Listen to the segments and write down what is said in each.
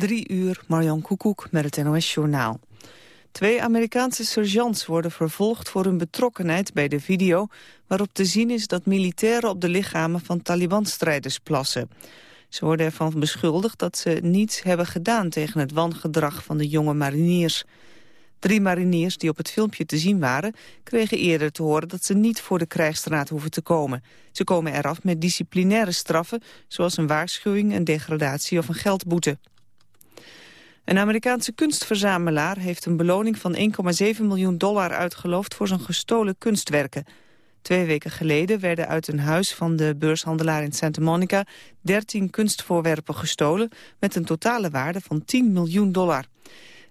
Drie uur, Marjan Koekoek met het NOS-journaal. Twee Amerikaanse sergeants worden vervolgd voor hun betrokkenheid bij de video... waarop te zien is dat militairen op de lichamen van Taliban-strijders plassen. Ze worden ervan beschuldigd dat ze niets hebben gedaan tegen het wangedrag van de jonge mariniers. Drie mariniers die op het filmpje te zien waren... kregen eerder te horen dat ze niet voor de krijgsstraat hoeven te komen. Ze komen eraf met disciplinaire straffen... zoals een waarschuwing, een degradatie of een geldboete. Een Amerikaanse kunstverzamelaar heeft een beloning van 1,7 miljoen dollar uitgeloofd voor zijn gestolen kunstwerken. Twee weken geleden werden uit een huis van de beurshandelaar in Santa Monica 13 kunstvoorwerpen gestolen met een totale waarde van 10 miljoen dollar.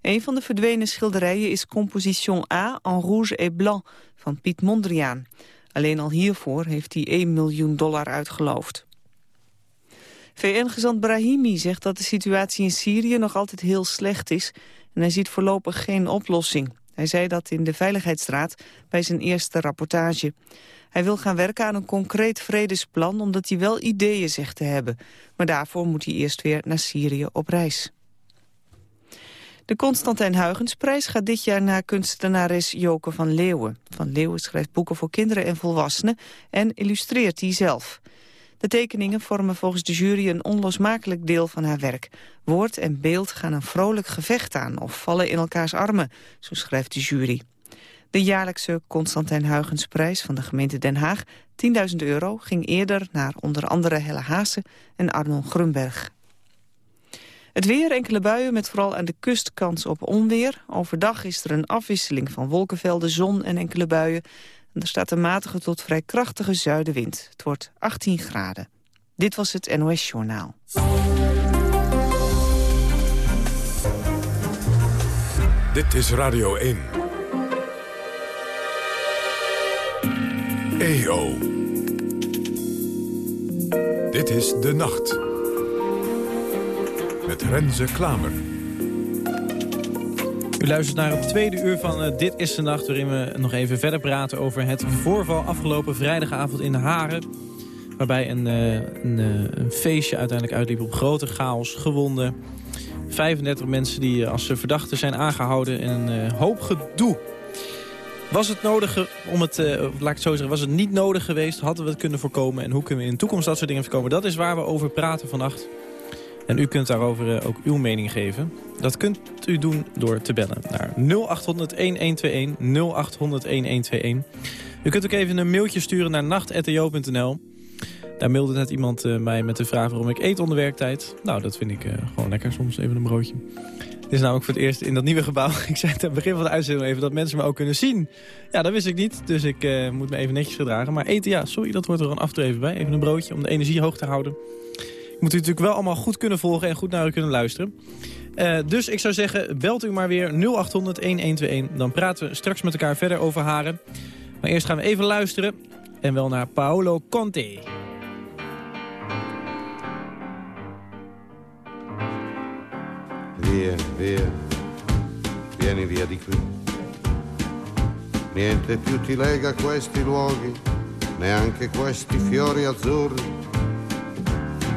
Een van de verdwenen schilderijen is Composition A en rouge et blanc van Piet Mondriaan. Alleen al hiervoor heeft hij 1 miljoen dollar uitgeloofd. VN-gezant Brahimi zegt dat de situatie in Syrië nog altijd heel slecht is... en hij ziet voorlopig geen oplossing. Hij zei dat in de Veiligheidsraad bij zijn eerste rapportage. Hij wil gaan werken aan een concreet vredesplan... omdat hij wel ideeën zegt te hebben. Maar daarvoor moet hij eerst weer naar Syrië op reis. De Constantijn Huygensprijs gaat dit jaar naar kunstenares Joke van Leeuwen. Van Leeuwen schrijft boeken voor kinderen en volwassenen en illustreert die zelf. De tekeningen vormen volgens de jury een onlosmakelijk deel van haar werk. Woord en beeld gaan een vrolijk gevecht aan of vallen in elkaars armen, zo schrijft de jury. De jaarlijkse Constantijn Huygensprijs van de gemeente Den Haag, 10.000 euro, ging eerder naar onder andere Helle Haase en Arnon Grunberg. Het weer, enkele buien met vooral aan de kust kans op onweer. Overdag is er een afwisseling van wolkenvelden, zon en enkele buien. Er staat een matige tot vrij krachtige zuidenwind. Het wordt 18 graden. Dit was het NOS Journaal. Dit is Radio 1. EO. Dit is De Nacht met Renze Klamer. U luistert naar het tweede uur van uh, Dit is de Nacht... waarin we nog even verder praten over het voorval afgelopen vrijdagavond in Haren. Waarbij een, uh, een, uh, een, feestje uiteindelijk uitliep op grote chaos, gewonden. 35 mensen die als verdachten zijn aangehouden en een hoop gedoe. Was het nodig om het, laat ik het zo zeggen, was het niet nodig geweest? Hadden we het kunnen voorkomen? En hoe kunnen we in de toekomst dat soort dingen voorkomen? Dat is waar we over praten vannacht. En u kunt daarover uh, ook uw mening geven. Dat kunt u doen door te bellen naar 0800-1121, 0800-1121. U kunt ook even een mailtje sturen naar nacht.jo.nl. Daar mailde net iemand uh, mij met de vraag waarom ik eet onder werktijd. Nou, dat vind ik uh, gewoon lekker, soms even een broodje. Dit is namelijk voor het eerst in dat nieuwe gebouw. Ik zei het aan het begin van de uitzending even dat mensen me ook kunnen zien. Ja, dat wist ik niet, dus ik moet me even netjes gedragen. Maar eten, ja, sorry, dat hoort er gewoon af even bij. Even een broodje om de energie hoog te houden moet u natuurlijk wel allemaal goed kunnen volgen en goed naar u kunnen luisteren. Uh, dus ik zou zeggen, belt u maar weer 0800-1121. Dan praten we straks met elkaar verder over Haren. Maar eerst gaan we even luisteren. En wel naar Paolo Conte. Via, via, vieni via di qui. Niente più ti lega questi luoghi, neanche questi fiori azzurri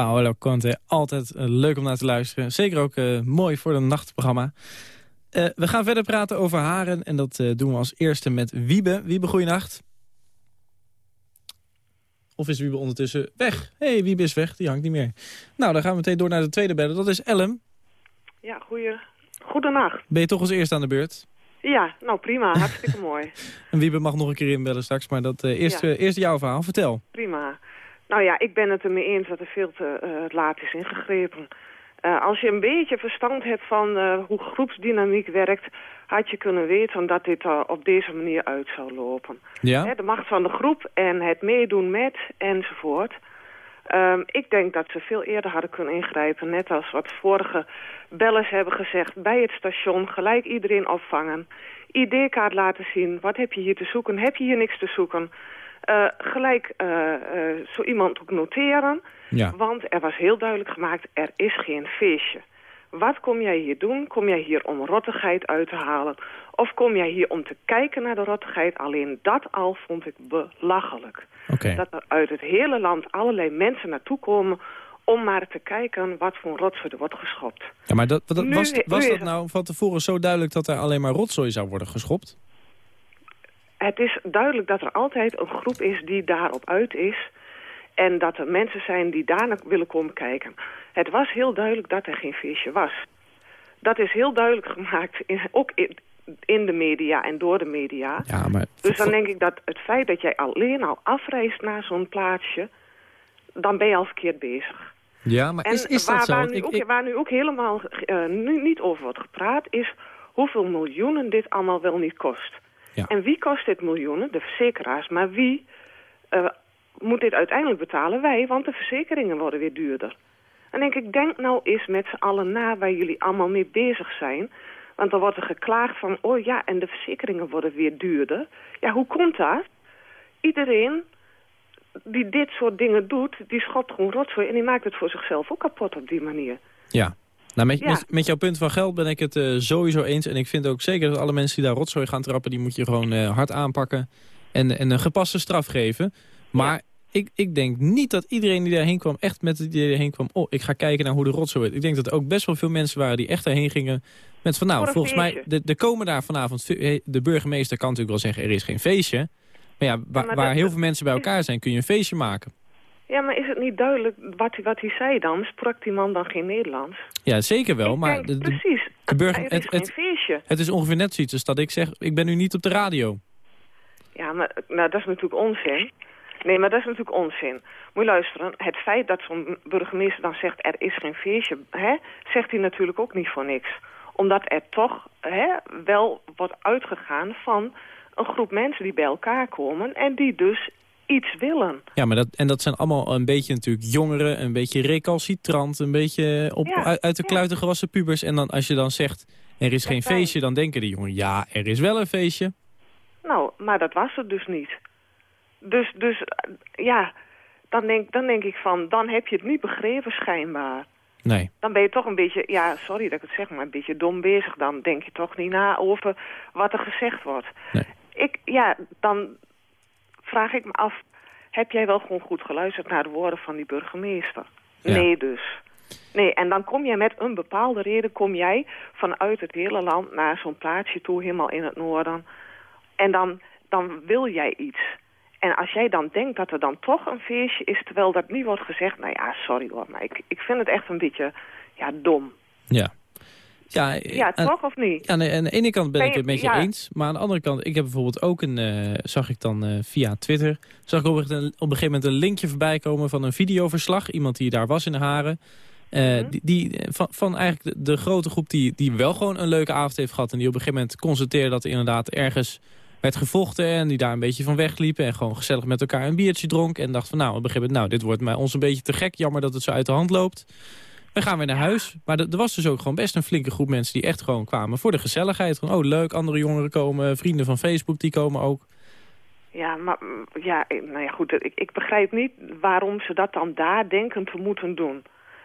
Paolo Conte, altijd eh, leuk om naar te luisteren. Zeker ook eh, mooi voor een nachtprogramma. Eh, we gaan verder praten over haren en dat eh, doen we als eerste met Wiebe. Wiebe, goeienacht. Of is Wiebe ondertussen weg? Hé, hey, Wiebe is weg, die hangt niet meer. Nou, dan gaan we meteen door naar de tweede bellen. Dat is Ellen. Ja, goeie, goedenacht. Ben je toch als eerste aan de beurt? Ja, nou prima, hartstikke mooi. En Wiebe mag nog een keer inbellen straks, maar dat, eh, eerst, Ja. eerst jouw verhaal. Vertel. Prima. Nou ja, ik ben het ermee eens dat er veel te eh, laat is ingegrepen. Eh, als je een beetje verstand hebt van eh, hoe groepsdynamiek werkt... had je kunnen weten dat dit er op deze manier uit zou lopen. Ja? Hè, de macht van de groep en het meedoen met enzovoort. Ehm, ik denk dat ze veel eerder hadden kunnen ingrijpen. Net als wat vorige bellers hebben gezegd. Bij het station gelijk iedereen opvangen. ID-kaart laten zien. Wat heb je hier te zoeken? Heb je hier niks te zoeken? Eh, gelijk eh, eh, zo iemand ook noteren. Ja. Want er was heel duidelijk gemaakt, er is geen feestje. Wat kom jij hier doen? Kom jij hier om rottigheid uit te halen? Of kom jij hier om te kijken naar de rottigheid? Alleen dat al vond ik belachelijk. Dat er uit het hele land allerlei mensen naartoe komen... om maar te kijken wat voor rotzooi er wordt geschopt. Ja, maar dat, was, was dat nou van tevoren zo duidelijk dat er alleen maar rotzooi zou worden geschopt? Het is duidelijk dat er altijd een groep is die daarop uit is... en dat er mensen zijn die daar naar willen komen kijken. Het was heel duidelijk dat er geen feestje was. Dat is heel duidelijk gemaakt, in, ook in, in de media en door de media. Ja, maar... Dus dan denk ik dat het feit dat jij alleen al afreist naar zo'n plaatsje... dan ben je al verkeerd bezig. Ja, maar En is, is waar, dat zo? waar, nu ik- ook, ik- waar nu ook helemaal eh, nu niet over wordt gepraat... is hoeveel miljoenen dit allemaal wel niet kost. Ja. En wie kost dit miljoenen? De verzekeraars. Maar wie eh, moet dit uiteindelijk betalen? Wij, want de verzekeringen worden weer duurder. En denk ik, denk nou eens met z'n allen na waar jullie allemaal mee bezig zijn. Want dan wordt er geklaagd van, oh ja, en de verzekeringen worden weer duurder. Ja, hoe komt dat? Iedereen die dit soort dingen doet, die schopt gewoon rotzooi... en die maakt het voor zichzelf ook kapot op die manier. Ja. Nou, met, Ja. met, met jouw punt van geld ben ik het eh, sowieso eens. En ik vind ook zeker dat alle mensen die daar rotzooi gaan trappen... die moet je gewoon eh, hard aanpakken en, en een gepaste straf geven. Maar ik, ik denk niet dat iedereen die daarheen kwam... echt met het idee erheen kwam... oh, ik ga kijken naar hoe de rotzooi is. Ik denk dat er ook best wel veel mensen waren die echt daarheen gingen... met van nou, volgens mij... feestje. de- Er komen daar vanavond... ve- De burgemeester kan natuurlijk wel zeggen... er is geen feestje. Maar ja, maar waar dat- heel veel mensen bij elkaar zijn... kun je een feestje maken. Ja, maar is het niet duidelijk wat, hij- wat hij zei dan? Sprak die man dan geen Nederlands? Ja, zeker wel. Maar denk, de- de- precies. de burger- het is het- geen het- feestje. het is ongeveer net zoiets als dat ik zeg... ik ben nu niet op de radio. Ja, maar nou, dat is natuurlijk onzin. Nee, maar dat is natuurlijk onzin. Moet je luisteren, het feit dat zo'n burgemeester dan zegt... er is geen feestje, hè, zegt hij natuurlijk ook niet voor niks. Omdat er toch hè, wel wordt uitgegaan van een groep mensen die bij elkaar komen... en die dus iets willen. Ja, maar dat, en dat zijn allemaal een beetje natuurlijk jongeren, een beetje recalcitrant, een beetje op, Ja, uit, de ja. kluiten gewassen pubers. En dan als je dan zegt, er is geen feestje, dan denken die jongeren, ja, er is wel een feestje. Nou, maar dat was het dus niet. Dus, dus eh, ja, dan denk, dan denk ik van, dan heb je het niet begrepen schijnbaar. Nee, Dan ben je toch een beetje, ja, sorry dat ik het zeg, maar een beetje dom bezig. Dan denk je toch niet na over wat er gezegd wordt. Nee. Ik, ja, dan vraag ik me af, heb jij wel gewoon goed geluisterd naar de woorden van die burgemeester? Ja. Nee dus. Nee, en dan kom jij met een bepaalde reden, kom jij vanuit het hele land naar zo'n plaatsje toe, helemaal in het noorden. En dan, dan wil jij iets. En als jij dan denkt dat er dan toch een feestje is, terwijl dat niet wordt gezegd, nou ja, sorry hoor, maar ik, ik vind het echt een beetje, ja, dom. ja. Ja, Ja, aan- toch of niet? Ja, nee, aan de ene kant ben Ben ik het met je ja. eens. Maar aan de andere kant, ik heb bijvoorbeeld ook een, eh, zag ik dan eh, via Twitter, zag ik op een, op een gegeven moment een linkje voorbij komen van een videoverslag. Iemand die daar was in de haren. Eh, Mhm. die, die, van, van eigenlijk de, de grote groep die, die wel gewoon een leuke avond heeft gehad... en die op een gegeven moment constateerde dat er inderdaad ergens werd gevochten... en die daar een beetje van wegliepen en gewoon gezellig met elkaar een biertje dronk... en dacht van nou, op een gegeven moment, nou, dit wordt mij ons een beetje te gek. Jammer dat het zo uit de hand loopt. We gaan weer naar huis. Maar er was dus ook gewoon best een flinke groep mensen... die echt gewoon kwamen voor de gezelligheid. Gewoon, oh, leuk, andere jongeren komen, vrienden van Facebook die komen ook. Ja, maar ja, nou ja, goed, ik, ik begrijp niet waarom ze dat dan daar denken te moeten doen.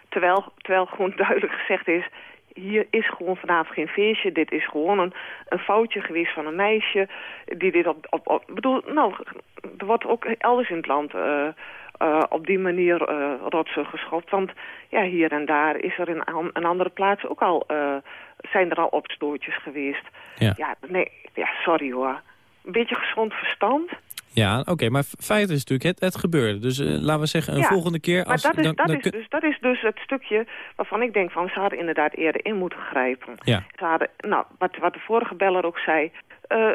Terwijl, terwijl gewoon duidelijk gezegd is, hier is gewoon vanavond geen feestje. Dit is gewoon een, een foutje geweest van een meisje die dit op... op, op ik bedoel, nou, er wordt ook elders in het land eh, eh, op die manier eh rotsen geschopt. Want ja, hier en daar is er in an- een andere plaats ook al, eh, zijn er al opstootjes geweest. Ja. ja, nee, ja, sorry hoor. Een beetje gezond verstand. Ja, oké, maar feit is natuurlijk, het, het gebeurde. Dus laten we zeggen, een Ja, volgende keer... Maar Als, dat is, dan- dat, dan is dus, dat is dus het stukje waarvan ik denk van ze hadden inderdaad eerder in moeten grijpen. Ja. Ze hadden, nou, wat, wat de vorige beller ook zei, eh,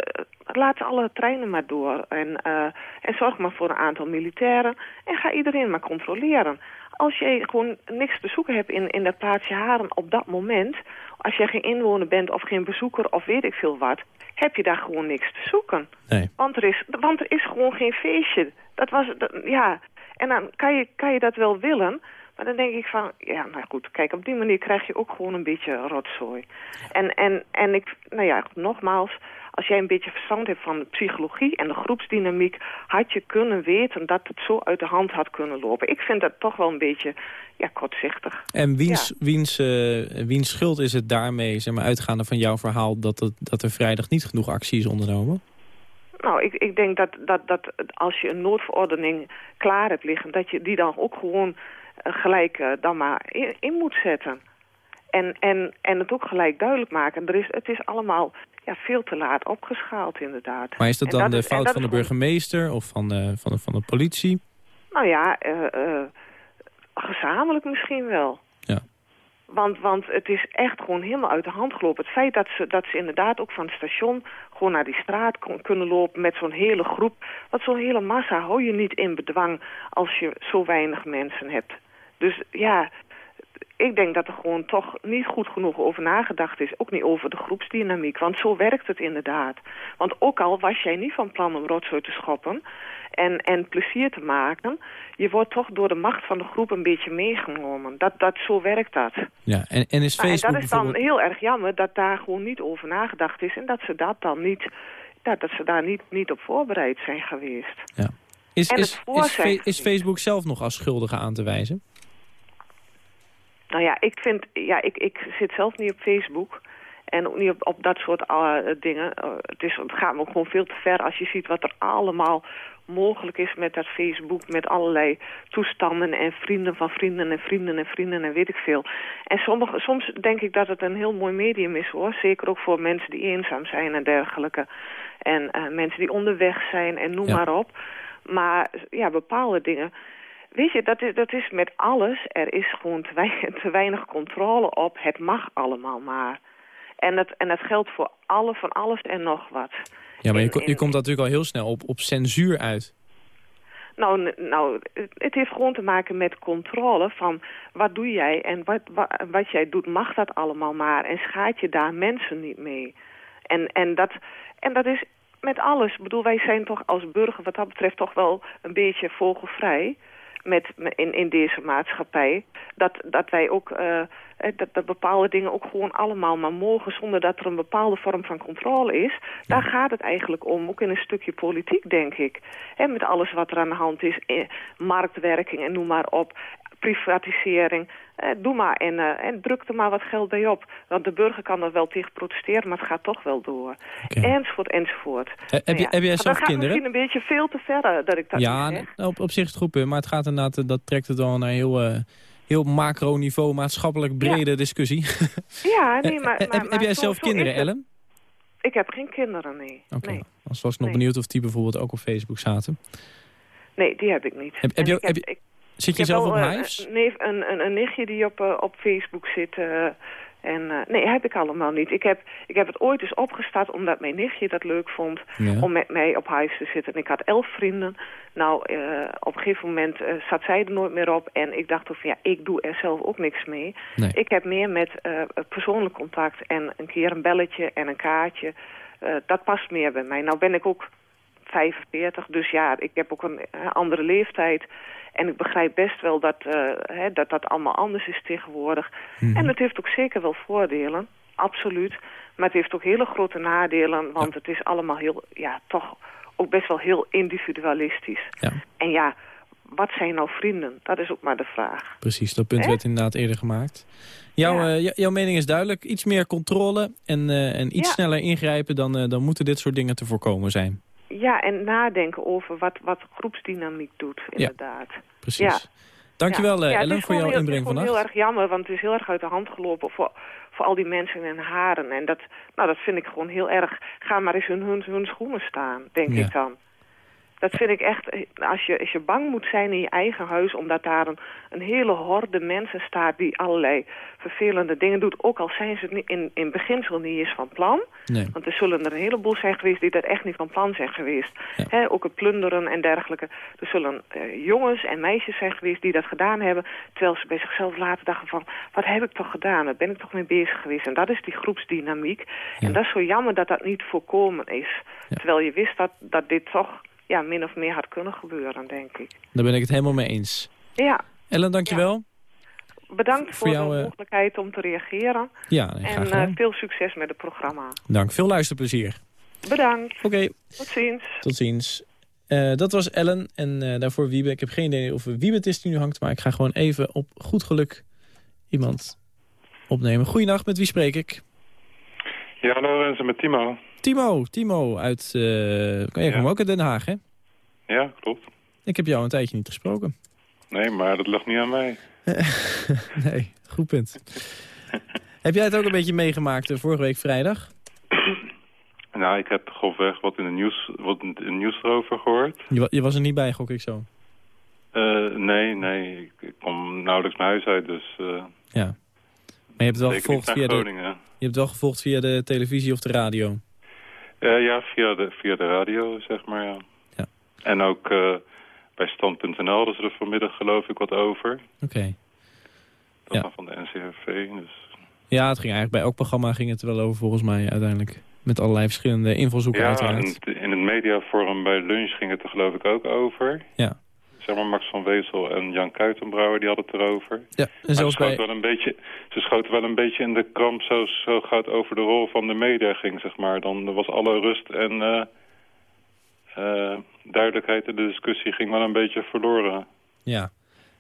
laat alle treinen maar door en, eh, en zorg maar voor een aantal militairen en ga iedereen maar controleren. Als je gewoon niks te zoeken hebt in, in dat plaatsje Haren op dat moment, als je geen inwoner bent of geen bezoeker of weet ik veel wat, heb je daar gewoon niks te zoeken. Nee. Want er is, want er is gewoon geen feestje. Dat was, dat- ja. En dan kan je, kan je dat wel willen. Maar dan denk ik van, ja, nou goed, kijk, op die manier krijg je ook gewoon een beetje rotzooi. En, en, en ik, nou ja, nogmaals, als jij een beetje verstand hebt van de psychologie en de groepsdynamiek, had je kunnen weten dat het zo uit de hand had kunnen lopen. Ik vind dat toch wel een beetje, ja, kortzichtig. En wiens, wiens, eh, wiens schuld is het daarmee, zeg maar, uitgaande van jouw verhaal... dat, het, dat er vrijdag niet genoeg actie is ondernomen? Nou, ik, ik denk dat, dat, dat als je een noodverordening klaar hebt liggen... dat je die dan ook gewoon gelijk eh, dan maar in, in moet zetten. En, en, en het ook gelijk duidelijk maken. Er is, het is allemaal ja, veel te laat opgeschaald, inderdaad. Maar is dat dan de is- fout van de burgemeester of van de, van de, van de politie? Nou ja, eh, eh, gezamenlijk misschien wel. Ja. Want, want het is echt gewoon helemaal uit de hand gelopen. Het feit dat ze, dat ze inderdaad ook van het station gewoon naar die straat kon, kunnen lopen met zo'n hele groep. Want zo'n hele massa hou je niet in bedwang als je zo weinig mensen hebt. Dus ja, ik denk dat er gewoon toch niet goed genoeg over nagedacht is. Ook niet over de groepsdynamiek, want zo werkt het inderdaad. Want ook al was jij niet van plan om rotzooi te schoppen en, en plezier te maken... je wordt toch door de macht van de groep een beetje meegenomen. Dat, dat, zo werkt dat. Ja, en, en is Nou, en Facebook dat is dan bijvoorbeeld... heel erg jammer dat daar gewoon niet over nagedacht is... en dat ze dat dan niet... Ja, dat ze daar niet, niet op voorbereid zijn geweest. Ja. Is, en is, is, is. Facebook zelf nog als schuldige aan te wijzen? Nou ja, ik vind, ja, ik, ik zit zelf niet op Facebook. En ook niet op, op dat soort eh, dingen. Eh, het, is, het gaat me ook gewoon veel te ver als je ziet wat er allemaal mogelijk is met dat Facebook. Met allerlei toestanden en vrienden van vrienden en vrienden en vrienden en weet ik veel. En sommige, soms denk ik dat het een heel mooi medium is hoor. Zeker ook voor mensen die eenzaam zijn en dergelijke. En eh, mensen die onderweg zijn en noem Ja. maar op. Maar ja, bepaalde dingen... Weet je, dat is, dat is met alles. Er is gewoon te, wei- te weinig controle op. Het mag allemaal maar. En dat, en dat geldt voor alle, van alles en nog wat. Ja, maar je, In- je komt natuurlijk al heel snel op, op censuur uit. Nou, nou, het- het heeft gewoon te maken met controle van wat doe jij en wat, wat, wat jij doet, mag dat allemaal maar. En schaadt je daar mensen niet mee. En, en, dat, en dat is met alles. Ik bedoel, wij zijn toch als burger wat dat betreft toch wel een beetje vogelvrij. Met, in, in deze maatschappij. Dat, dat wij ook eh, eh, dat, dat bepaalde dingen ook gewoon allemaal maar mogen zonder dat er een bepaalde vorm van controle is. Daar gaat het eigenlijk om, ook in een stukje politiek denk ik. Hè, met alles wat er aan de hand is, eh, marktwerking en noem maar op, privatisering. Eh, doe maar en, eh, en druk er maar wat geld bij op. Want de burger kan er wel tegen protesteren, maar het gaat toch wel door. Enzovoort, enzovoort. Eh, heb, Nou je, ja, heb jij zelf dat gaat kinderen? misschien een beetje veel te ver eh, dat ik dat Ja, op, op zich is het goed, maar het gaat inderdaad, dat trekt het wel naar heel, eh, heel macro-niveau, maatschappelijk brede discussie. Ja, nee, maar... maar, heb, maar heb jij zo- zelf zo kinderen. Ellen? Ik heb geen kinderen, nee. Oké, nee. als was ik nog Nee. benieuwd of die bijvoorbeeld ook op Facebook zaten. Nee, die heb ik niet. Heb- je- ik heb je- ik- Zit je zelf op wel, eh, Hives? Een, een, een, een nichtje die op, eh, op Facebook zit. eh, En nee, heb ik allemaal niet. Ik heb, ik heb het ooit eens opgestart omdat mijn nichtje dat leuk vond Ja. om met mij op huis te zitten. En ik had elf vrienden. Nou, op een gegeven moment zat zij er nooit meer op. En ik dacht ook van ja, ik doe er zelf ook niks mee. Nee. Ik heb meer met persoonlijk contact en een keer een belletje en een kaartje. Dat past meer bij mij. Nou ben ik ook 45, dus ja, ik heb ook een eh, andere leeftijd. En ik begrijp best wel dat, eh, hè, dat dat allemaal anders is tegenwoordig. Mhm. En het heeft ook zeker wel voordelen, absoluut. Maar het heeft ook hele grote nadelen, want het is allemaal heel, ja, toch ook best wel heel individualistisch. Ja. En ja, wat zijn nou vrienden? Dat is ook maar de vraag. Precies, dat punt werd inderdaad eerder gemaakt. Jouw, Ja. eh, jou- jouw mening is duidelijk. Iets meer controle en, en iets Ja. sneller ingrijpen... Dan, dan moeten dit soort dingen te voorkomen zijn. Ja, en nadenken over wat, wat groepsdynamiek doet, inderdaad. Precies. Ja. Dankjewel eh, Ja, het Ellen voor jouw heel- inbreng Het is heel erg jammer, want het is heel erg uit de hand gelopen voor, voor al die mensen in haren. En dat, nou, dat vind ik gewoon heel erg... Ga maar eens in hun, hun schoenen staan, denk Ja. ik dan. Dat vind ik echt, als je, als je bang moet zijn in je eigen huis... omdat daar een, een hele horde mensen staat die allerlei vervelende dingen doet... ook al zijn ze het in, in beginsel niet eens van plan... Nee. Want er zullen er een heleboel zijn geweest die dat echt niet van plan zijn geweest. Ja. Ook het plunderen en dergelijke. Er zullen eh, jongens en meisjes zijn geweest die dat gedaan hebben... terwijl ze bij zichzelf later dachten van... wat heb ik toch gedaan? Daar ben ik toch mee bezig geweest? En dat is die groepsdynamiek. Ja. En dat is zo jammer dat dat niet voorkomen is. Ja. Terwijl je wist dat, dat dit toch ja, min of meer had kunnen gebeuren, denk ik. Daar ben ik het helemaal mee eens. Ja, Ellen, dankjewel. bedankt Voor voor, jou, de eh, mogelijkheid om te reageren. Ja, nee, En graag eh, veel succes met het programma. Dank. Veel luisterplezier. Bedankt. Oké, Tot ziens. tot ziens. Eh, dat was Ellen en eh, daarvoor Wiebe. Ik heb geen idee of Wiebe het is die nu hangt... maar ik ga gewoon even op goed geluk iemand opnemen. Goeienacht, met wie spreek ik? Ja, hallo Renze met Timo. Timo, Timo uit... eh kan je Ja. ook uit Den Haag, hè? Ja, klopt. Ik heb jou een tijdje niet gesproken. Nee, maar dat lag niet aan mij. nee, goed punt. heb jij het ook een beetje meegemaakt eh, vorige week vrijdag? Nou, ik heb grofweg wat in het nieuws, wat in het nieuws erover gehoord. Je, wa- je was er niet bij, gok ik zo. Eh, nee, nee, ik, ik kom nauwelijks mijn huis uit, dus uh, Ja. Maar je hebt het wel gevolgd naar via de, je hebt het wel gevolgd via de televisie of de radio. Eh, ja, via de, via de radio, zeg maar, ja. Ja. En ook eh, bij Stand.nl hadden ze er vanmiddag geloof ik wat over. Oké. Dat Ja. dan van de NCRV, dus... Ja, het ging eigenlijk bij elk programma ging het er wel over volgens mij uiteindelijk. Met allerlei verschillende invalshoeken Ja, uiteraard. en in het mediaforum bij lunch ging het er geloof ik ook over. Ja. Zeg maar Max van Wezel en Jan Kuitenbrouwer, die hadden het erover. Ja, en zelfs ze, schoten bij... wel een beetje, ze schoten wel een beetje in de kramp zo, zo gaat over de rol van de media ging, zeg maar. Dan was alle rust en eh, eh, duidelijkheid in de discussie ging wel een beetje verloren. Ja.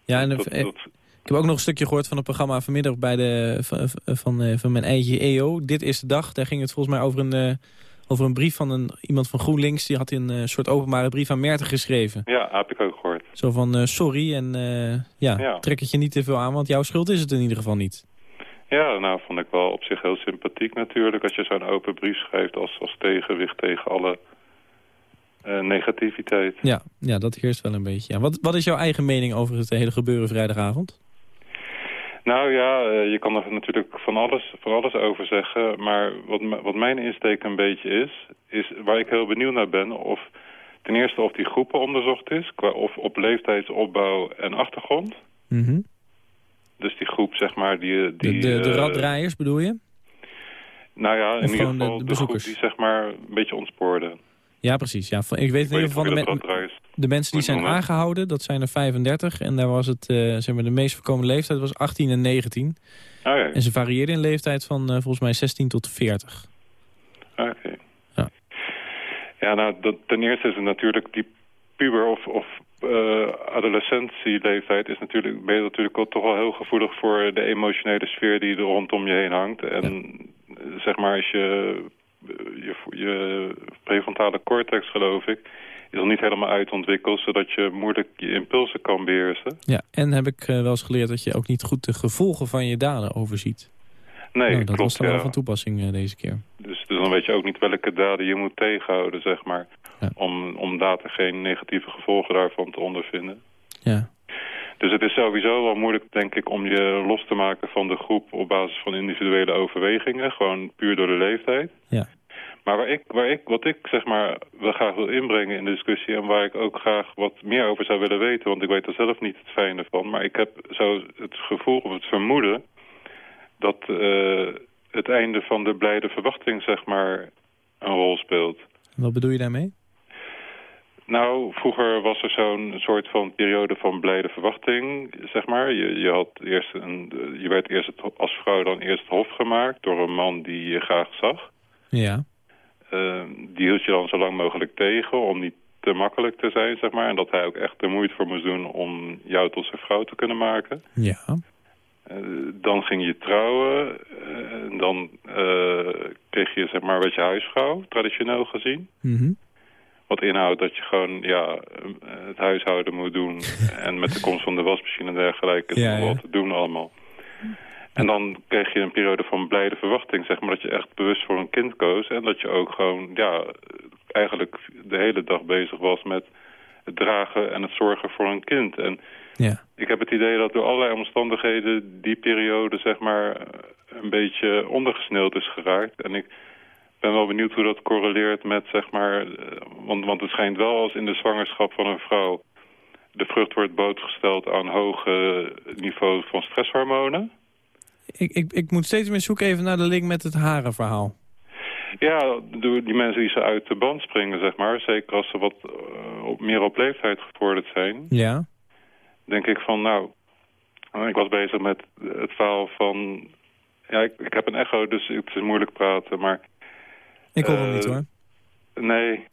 Ja, en Dat- dat- ik heb ook nog een stukje gehoord van het programma vanmiddag bij de, van, van, eh, van mijn eigen EO. Dit is de dag. Daar ging het volgens mij over een, over een brief van een, iemand van GroenLinks. Die had een soort openbare brief aan Merten geschreven. ja, heb ik ook gehoord. Zo van, eh, sorry en eh, ja, Ja. trek het je niet te veel aan, want jouw schuld is het in ieder geval niet. Ja, nou vond ik wel op zich heel sympathiek natuurlijk. Als je zo'n open brief schrijft als, als tegenwicht tegen alle eh, negativiteit. Ja, ja, dat heerst wel een beetje. Ja. Wat, wat is jouw eigen mening over het hele gebeuren vrijdagavond? Nou ja, je kan er natuurlijk van alles, van alles over zeggen. Maar wat, wat mijn insteek een beetje is, is waar ik heel benieuwd naar ben... of ten eerste of die groepen onderzocht is, qua of op leeftijdsopbouw en achtergrond. Mhm. Dus die groep, zeg maar, die... De, die de, de eh, raddraaiers bedoel je? Nou ja, in ieder de- geval de de, groep bezoekers? die zeg maar een beetje ontspoorde. Ja, precies. Ja, van- ik weet in ieder geval van de, de mensen die zijn aangehouden. Dat zijn er 35. En daar was het, eh, zeg maar, de meest voorkomende leeftijd was 18 en 19. Oh ja, En ze varieerden in leeftijd van eh, volgens mij 16 tot 40. oké. Ja, nou, ten eerste is het natuurlijk die puber of, of eh, adolescentieleeftijd is natuurlijk, ben je natuurlijk ook toch wel heel gevoelig voor de emotionele sfeer die er rondom je heen hangt. En zeg maar, als je, je, je prefrontale cortex, geloof ik, is nog niet helemaal uitontwikkeld, zodat je moeilijk je impulsen kan beheersen. Ja, en heb ik eh, wel eens geleerd dat je ook niet goed de gevolgen van je daden overziet. Nee, nou, dat klopt, was dan ja. wel van toepassing eh, deze keer. Dus, dus dan weet je ook niet welke daden je moet tegenhouden, zeg maar. Ja. Om, om later geen negatieve gevolgen daarvan te ondervinden. Ja. Dus het is sowieso wel moeilijk, denk ik, om je los te maken van de groep op basis van individuele overwegingen. Gewoon puur door de leeftijd. Ja. Maar waar ik, waar ik, wat ik zeg maar wel graag wil inbrengen in de discussie... en waar ik ook graag wat meer over zou willen weten... want ik weet er zelf niet het fijne van... maar ik heb zo het gevoel of het vermoeden... dat uh, het einde van de blijde verwachting zeg maar een rol speelt. Wat bedoel je daarmee? Nou, vroeger was er zo'n soort van periode van blijde verwachting, zeg maar. Je, je, had eerst een, je werd eerst als vrouw dan eerst hof gemaakt door een man die je graag zag. Ja. Uh, die hield je dan zo lang mogelijk tegen om niet te makkelijk te zijn, zeg maar. En dat hij ook echt de moeite voor moest doen om jou tot zijn vrouw te kunnen maken. Ja. Uh, dan ging je trouwen. Uh, dan kreeg je, zeg maar, wat je huisvrouw, traditioneel gezien. Mm wat inhoudt dat je gewoon ja, het huishouden moet doen. en met de komst van de wasmachine en dergelijke ja, ja. wat te doen allemaal. En dan kreeg je een periode van blijde verwachting, zeg maar, dat je echt bewust voor een kind koos. En dat je ook gewoon, ja, eigenlijk de hele dag bezig was met het dragen en het zorgen voor een kind. En ja. ik heb het idee dat door allerlei omstandigheden die periode, zeg maar, een beetje ondergesneeuwd is geraakt. En ik ben wel benieuwd hoe dat correleert met, zeg maar... Want, want het schijnt wel als in de zwangerschap van een vrouw... de vrucht wordt blootgesteld aan hoge niveaus van stresshormonen. Ik, ik, ik moet steeds meer zoeken even naar de link met het harenverhaal. Ja, die mensen die ze uit de band springen, zeg maar... zeker als ze wat uh, op, meer op leeftijd gevorderd zijn... Ja. Denk ik van, nou... Ik was bezig met het verhaal van... Ja, ik, ik heb een echo, dus het is moeilijk praten, maar... Ik hoor hem niet hoor. Nee.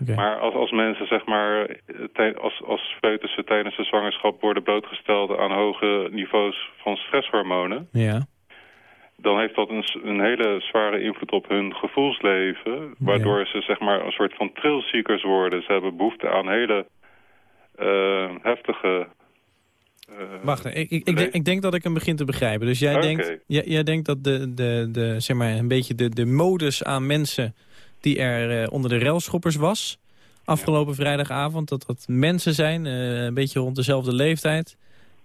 Okay. Maar als, als mensen zeg maar als, als foetussen tijdens de zwangerschap worden blootgesteld aan hoge niveaus van stresshormonen. Ja. Dan heeft dat een, een hele zware invloed op hun gevoelsleven. Waardoor ja. ze zeg maar een soort van trilziekers worden. Ze hebben behoefte aan hele uh, heftige uh, Wacht, ik, ik, ik, denk, ik, denk, dat ik hem begin te begrijpen. Dus jij, okay. denkt, jij, jij, denkt dat de, de, de, zeg maar, een beetje de, de modus aan mensen die er uh, onder de railschoppers was... afgelopen vrijdagavond, dat dat mensen zijn, een beetje rond dezelfde leeftijd...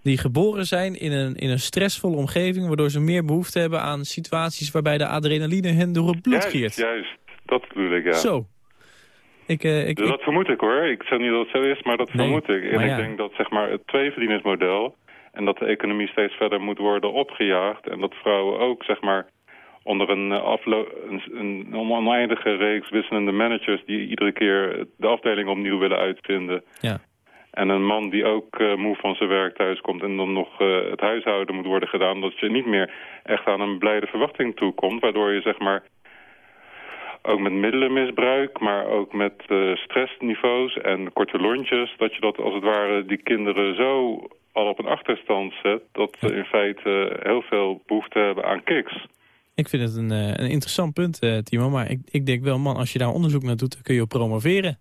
die geboren zijn in een, in een stressvolle omgeving... waardoor ze meer behoefte hebben aan situaties waarbij de adrenaline hen door het bloed juist, giert. Juist, dat bedoel ik, ja. Zo, ik, uh, ik, dus dat vermoed ik hoor. Ik zeg niet dat het zo is, maar dat nee, vermoed ik. En ik ja. denk dat zeg maar, het tweeverdienersmodel... en dat de economie steeds verder moet worden opgejaagd... en dat vrouwen ook zeg maar, onder een, een, een oneindige reeks wisselende managers... die iedere keer de afdeling opnieuw willen uitvinden... Ja. En een man die ook uh, moe van zijn werk thuiskomt en dan nog uh, het huishouden moet worden gedaan... dat je niet meer echt aan een blijde verwachting toekomt... waardoor je zeg maar ook met middelenmisbruik, maar ook met uh, stressniveaus en korte lontjes... dat je dat als het ware die kinderen zo al op een achterstand zet... dat ze in feite heel veel behoefte hebben aan kicks. Ik vind het een, uh, een interessant punt, uh, Timo. Maar ik, ik denk wel, man, als je daar onderzoek naar doet... dan kun je op promoveren.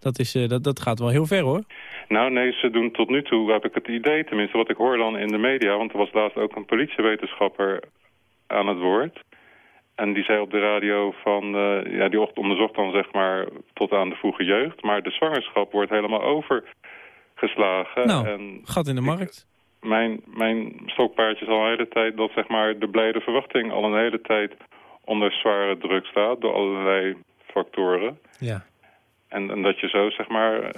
Dat, is, dat, dat gaat wel heel ver, hoor. Nou, nee, ze doen tot nu toe, heb ik het idee... tenminste wat ik hoor dan in de media... want er was laatst ook een politiewetenschapper aan het woord... En die zei op de radio van, uh, ja, die onderzocht dan zeg maar tot aan de vroege jeugd. Maar de zwangerschap wordt helemaal overgeslagen. Nou, en gat in de markt. Ik, mijn, mijn stokpaardje is al een hele tijd dat zeg maar de blijde verwachting al een hele tijd onder zware druk staat door allerlei factoren. Ja. En, en dat je zo zeg maar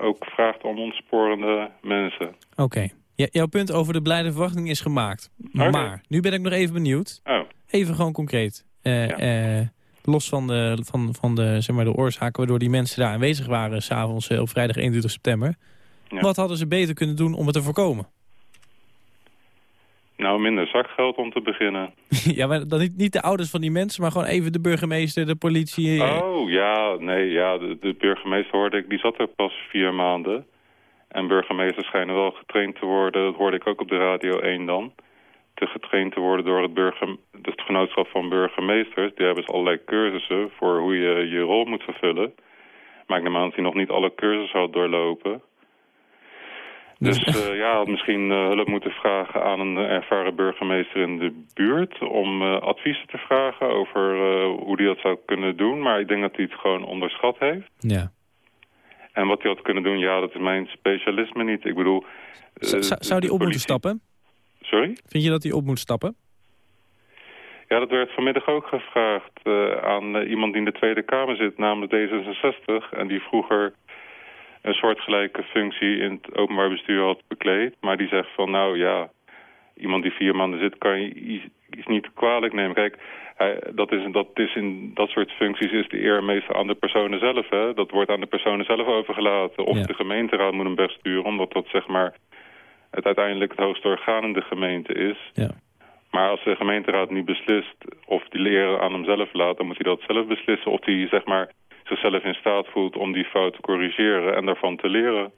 ook vraagt om ontsporende mensen. Oké. Okay. Ja, jouw punt over de blijde verwachting is gemaakt. Okay. Maar, nu ben ik nog even benieuwd. Oh. Even gewoon concreet. Uh, ja. uh, los van, de, van, van de, zeg maar, de oorzaken waardoor die mensen daar aanwezig waren... s'avonds uh, op vrijdag 21 september. Ja. Wat hadden ze beter kunnen doen om het te voorkomen? Nou, minder zakgeld om te beginnen. ja, maar dan niet, niet de ouders van die mensen, maar gewoon even de burgemeester, de politie. Oh, ja, nee, ja, de, de burgemeester hoorde ik, die zat er pas vier maanden. En burgemeesters schijnen wel getraind te worden, dat hoorde ik ook op de Radio 1 dan te getraind te worden door het, burger, het genootschap van burgemeesters. Die hebben dus allerlei cursussen voor hoe je je rol moet vervullen. Maar ik neem aan dat hij nog niet alle cursussen had doorlopen. Dus uh, ja, had misschien uh, hulp moeten vragen aan een ervaren burgemeester in de buurt... om uh, adviezen te vragen over hoe hij dat zou kunnen doen. Maar ik denk dat hij het gewoon onderschat heeft. Ja. En wat hij had kunnen doen, ja, dat is mijn specialisme niet. Ik bedoel... Z- eh, zou- zou die op moeten stappen? Sorry? Vind je dat hij op moet stappen? Ja, dat werd vanmiddag ook gevraagd eh, aan eh, iemand die in de Tweede Kamer zit, namelijk D66. En die vroeger een soortgelijke functie in het openbaar bestuur had bekleed. Maar die zegt van, nou ja, iemand die vier maanden zit kan je iets, niet kwalijk nemen. Kijk, dat, is, dat is in dat soort functies is de eer meestal aan de personen zelf. Hè? Dat wordt aan de personen zelf overgelaten. Of Ja. de gemeenteraad moet hem besturen, omdat dat zeg maar het uiteindelijk het hoogste orgaan in de gemeente is. Ja. Maar als de gemeenteraad niet beslist of die leren aan hemzelf laat... dan moet hij dat zelf beslissen of hij zeg maar, zichzelf in staat voelt om die fout te corrigeren en daarvan te leren.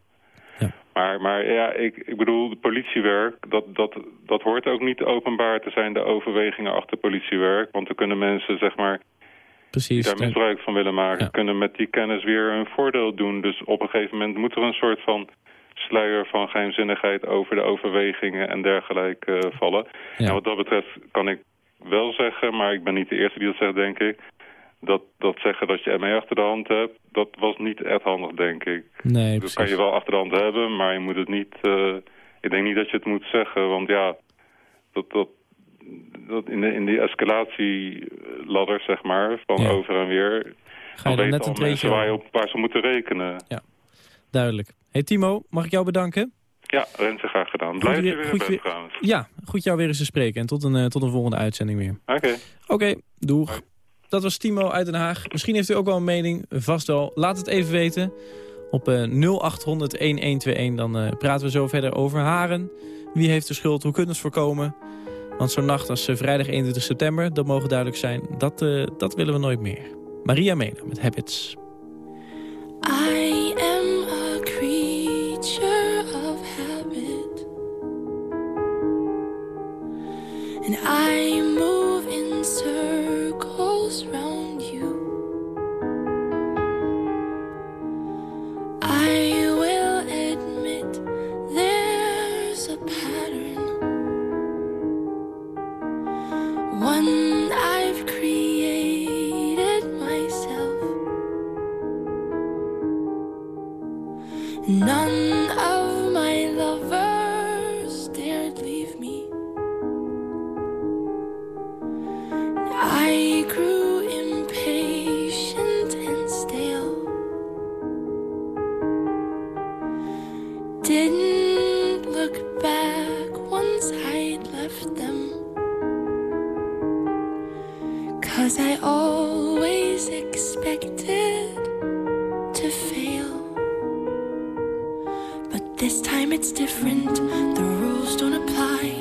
Maar, maar ja, ik, ik bedoel, de politiewerk, dat, dat, dat hoort ook niet openbaar te zijn, de overwegingen achter politiewerk. Want dan kunnen mensen, zeg maar, die Precies. daar misbruik van willen maken, Ja. kunnen met die kennis weer hun voordeel doen. Dus op een gegeven moment moet er een soort van sluier van geheimzinnigheid over de overwegingen en dergelijke eh, vallen. Ja. En wat dat betreft kan ik wel zeggen, maar ik ben niet de eerste die dat zegt, denk ik. Dat, dat zeggen dat je ME achter de hand hebt, dat was niet echt handig, denk ik. Nee, Dat precies. kan je wel achter de hand hebben, maar je moet het niet... eh, ik denk niet dat je het moet zeggen, want ja... Dat, dat, dat in, de, in die escalatieladder, zeg maar, van Ja. over en weer... Ga je dan net een treetje waar, je op, waar ze moeten rekenen. Duidelijk. Hey Timo, mag ik jou bedanken? Ja, Renze, graag gedaan. Blij Goed dat je weer- goed bent trouwens. Ja, goed jou weer eens te spreken. En tot een, eh, tot een volgende uitzending weer. Oké. Oké, doeg. Dat was Timo uit Den Haag. Misschien heeft u ook wel een mening, vast wel. Laat het even weten op eh 0800-1121. Dan eh, praten we zo verder over haren. Wie heeft de schuld? Hoe kunnen het voorkomen? Want zo'n nacht als eh, vrijdag 21 september, dat mogen duidelijk zijn. Dat, eh, dat willen we nooit meer. Maria Mena met Habits. I am a creature of habit, and I move in circles round you. I will admit there's a pattern, one I've created myself. None different. The rules don't apply.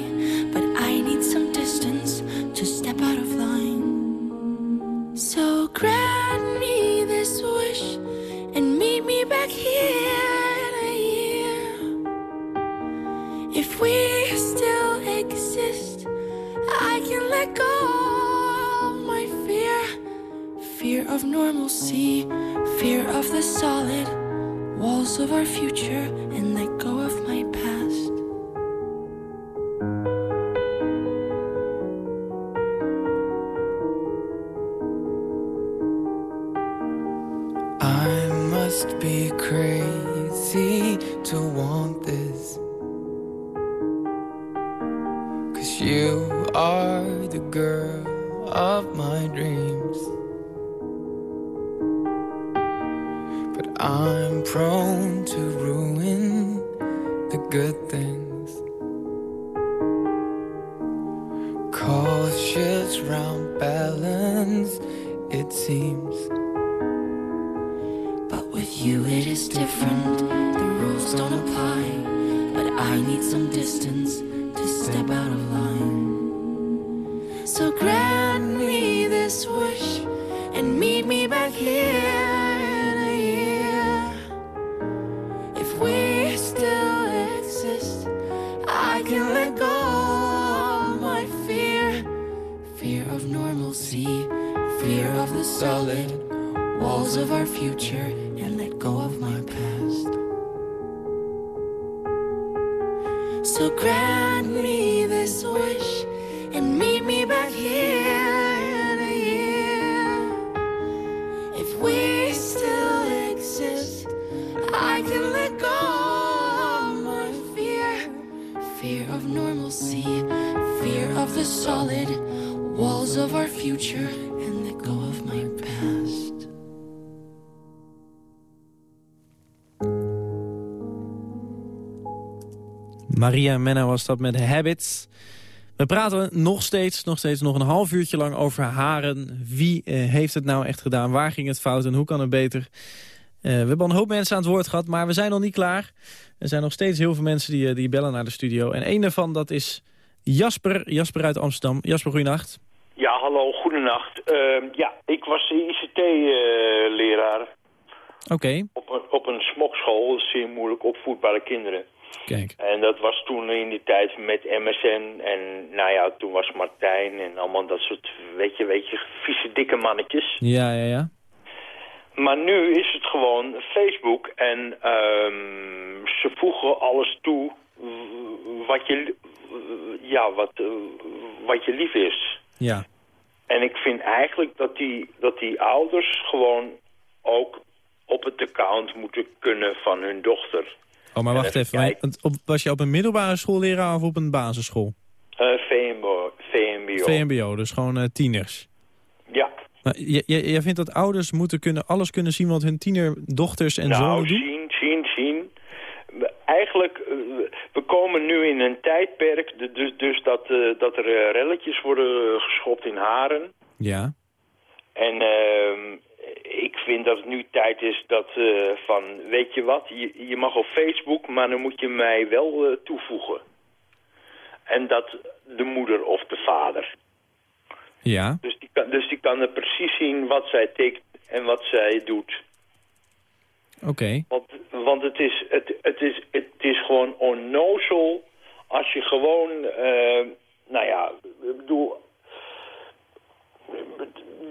But I need some distance to step out of line. So grant me this wish and meet me back here in a year. If we still exist, I can let go of my fear. Fear of normalcy, fear of the solid walls of our future solid walls of our future and let go of my past. Maria Menna was dat met Habits. We praten nog steeds, nog steeds nog een half uurtje lang over haren. Wie eh, heeft het nou echt gedaan? Waar ging het fout en hoe kan het beter? Eh, we hebben een hoop mensen aan het woord gehad, maar we zijn nog niet klaar. Er zijn nog steeds heel veel mensen die, eh, die bellen naar de studio. En een daarvan, dat is Jasper, Jasper uit Amsterdam. Jasper, goeienacht. Ja, hallo, goedenacht. Ehm, ja, ik was ICT-leraar Oké, op, een, op een smokschool, zeer moeilijk opvoedbare kinderen. kijk. En dat was toen in die tijd met MSN en nou ja, toen was Martijn en allemaal dat soort, weet je, weet je, vieze dikke mannetjes. Ja, ja, ja. Maar nu is het gewoon Facebook en ehm, ze voegen alles toe wat je, ja, wat, eh, wat je lief is. Ja, En ik vind eigenlijk dat die, dat die ouders gewoon ook op het account moeten kunnen van hun dochter. oh, maar wacht even op- was je op een middelbare schoolleraar of op een basisschool? Eh VMBO, VMBO. VMBO, dus gewoon eh, tieners. Ja. Maar jij vindt dat ouders moeten kunnen, alles kunnen zien wat hun tienerdochters en nou, zonen doen? zien, zien, zien. Eigenlijk, eh, we- komen nu in een tijdperk, dus, dus dat, eh, dat er eh, relletjes worden geschopt in haren. Ja, En ehm, ik vind dat het nu tijd is dat van, weet je wat, je, je mag op Facebook, maar dan moet je mij wel toevoegen. En dat de moeder of de vader. ja, Dus die, kan, dus die kan er precies zien wat zij tikt en wat zij doet. Oké. Want, want het, is, het, het, is, het is gewoon onnozel als je gewoon, eh, nou ja, ik bedoel,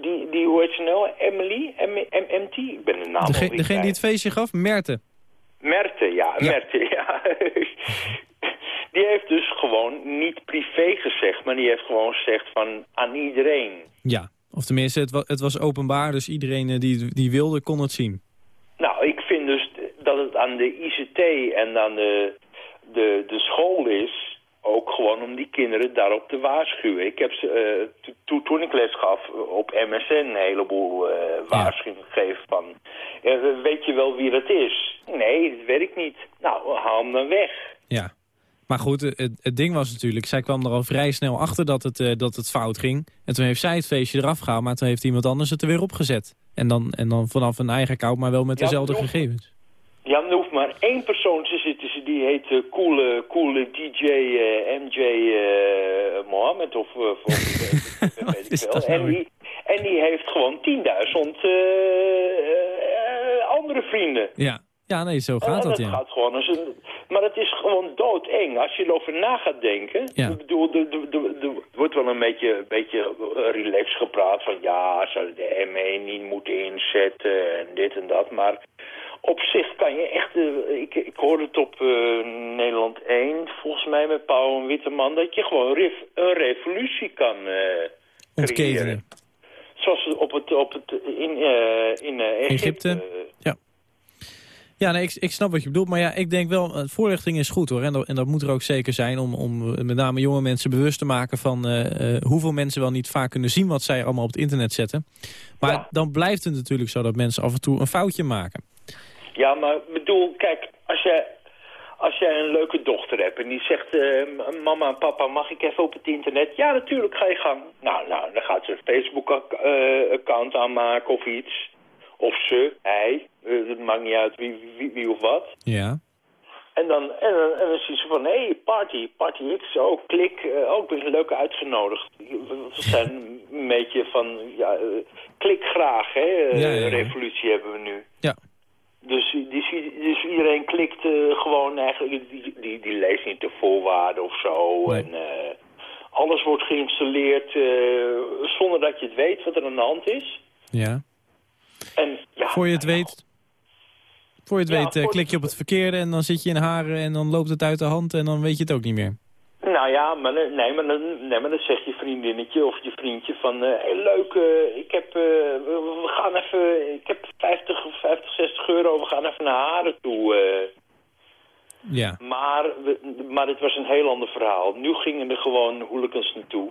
die, die hoe heet ze nou? Emily? M M MT? Ik ben de naam Dege- alweer degene die het feestje gaf, Merte. Merte, ja, Ja. Merte, ja. die heeft dus gewoon niet privé gezegd, maar die heeft gewoon gezegd van aan iedereen. Ja, of tenminste, het, wa het was openbaar, dus iedereen eh, die, die wilde kon het zien. Nou, ik vind dus dat het aan de ICT en aan de, de, de school is... ook gewoon om die kinderen daarop te waarschuwen. Ik heb ze, eh, to- to- toen ik les gaf op MSN een heleboel eh waarschuwingen gegeven van... eh, weet je wel wie dat is? Nee, dat weet ik niet. Nou, haal hem dan weg. Ja. Maar goed, eh, het, het ding was natuurlijk, zij kwam er al vrij snel achter dat het, eh, dat het fout ging. En toen heeft zij het feestje eraf gehaald, maar toen heeft iemand anders het er weer opgezet. En dan, en dan vanaf een eigen account, maar wel met Ja, dezelfde gegevens. Ja, er hoeft maar één persoon te zitten, die heet eh, coole, coole DJ eh, MJ eh, Mohammed of, of, weet ik nou En weer? die, en die heeft gewoon 10.000 eh, eh, andere vrienden. Ja, ja nee, zo gaat dat, dat ja. gaat gewoon als een... Maar het is gewoon doodeng. Als je erover na gaat denken... Ja. Ik bedoel, er, wordt wel een beetje, een beetje relaxed gepraat van... Ja, zou de ME niet moeten inzetten en dit en dat. Maar op zich kan je echt... eh, ik, ik hoorde het op eh, Nederland 1, volgens mij met Pauw en Witteman... dat je gewoon ref- een revolutie kan eh creëren. Ontketenen. Zoals op het, op het, in, in Egypte. Egypte. Ja. Ja, nee, ik, ik snap wat je bedoelt. Maar ja, ik denk wel, voorlichting is goed hoor. En dat, en dat moet er ook zeker zijn om, om met name jonge mensen bewust te maken van hoeveel mensen wel niet vaak kunnen zien wat zij allemaal op het internet zetten. Maar Ja. dan blijft het natuurlijk zo dat mensen af en toe een foutje maken. Ja, maar ik bedoel, kijk, als jij, als jij een leuke dochter hebt en die zegt... eh, mama en papa, mag ik even op het internet? Ja, natuurlijk, ga je gang. Nou, nou dan gaat ze een Facebook-account aanmaken of iets. Of ze, hij, eh, het maakt niet uit wie, wie, wie of wat. Ja. En dan, en dan, en dan zie ze van, hé, hey, party, party X, oh, klik, eh, oh, ik ben leuk uitgenodigd. We zijn een beetje van, ja, eh, klik graag, hè, eh, Ja, ja, ja. revolutie hebben we nu. Ja. Dus, die- dus iedereen klikt eh, gewoon eigenlijk, die, die, die leest niet de voorwaarden of zo. Nee. En eh, alles wordt geïnstalleerd eh, zonder dat je het weet wat er aan de hand is. Ja. En, ja, Voor je het nou, weet, voor je het Ja, weet klik je op het verkeerde en dan zit je in haren en dan loopt het uit de hand en dan weet je het ook niet meer. Nou ja, maar, dan- nee, maar, nee, maar dan zegt je vriendinnetje of je vriendje van... eh hey, leuk, eh, ik heb, eh, we, gaan even... Ik heb 50, 50, 60 euro, we gaan even naar Haren toe. Ja, Maar, maar het was een heel ander verhaal. Nu gingen er gewoon hooligans naartoe.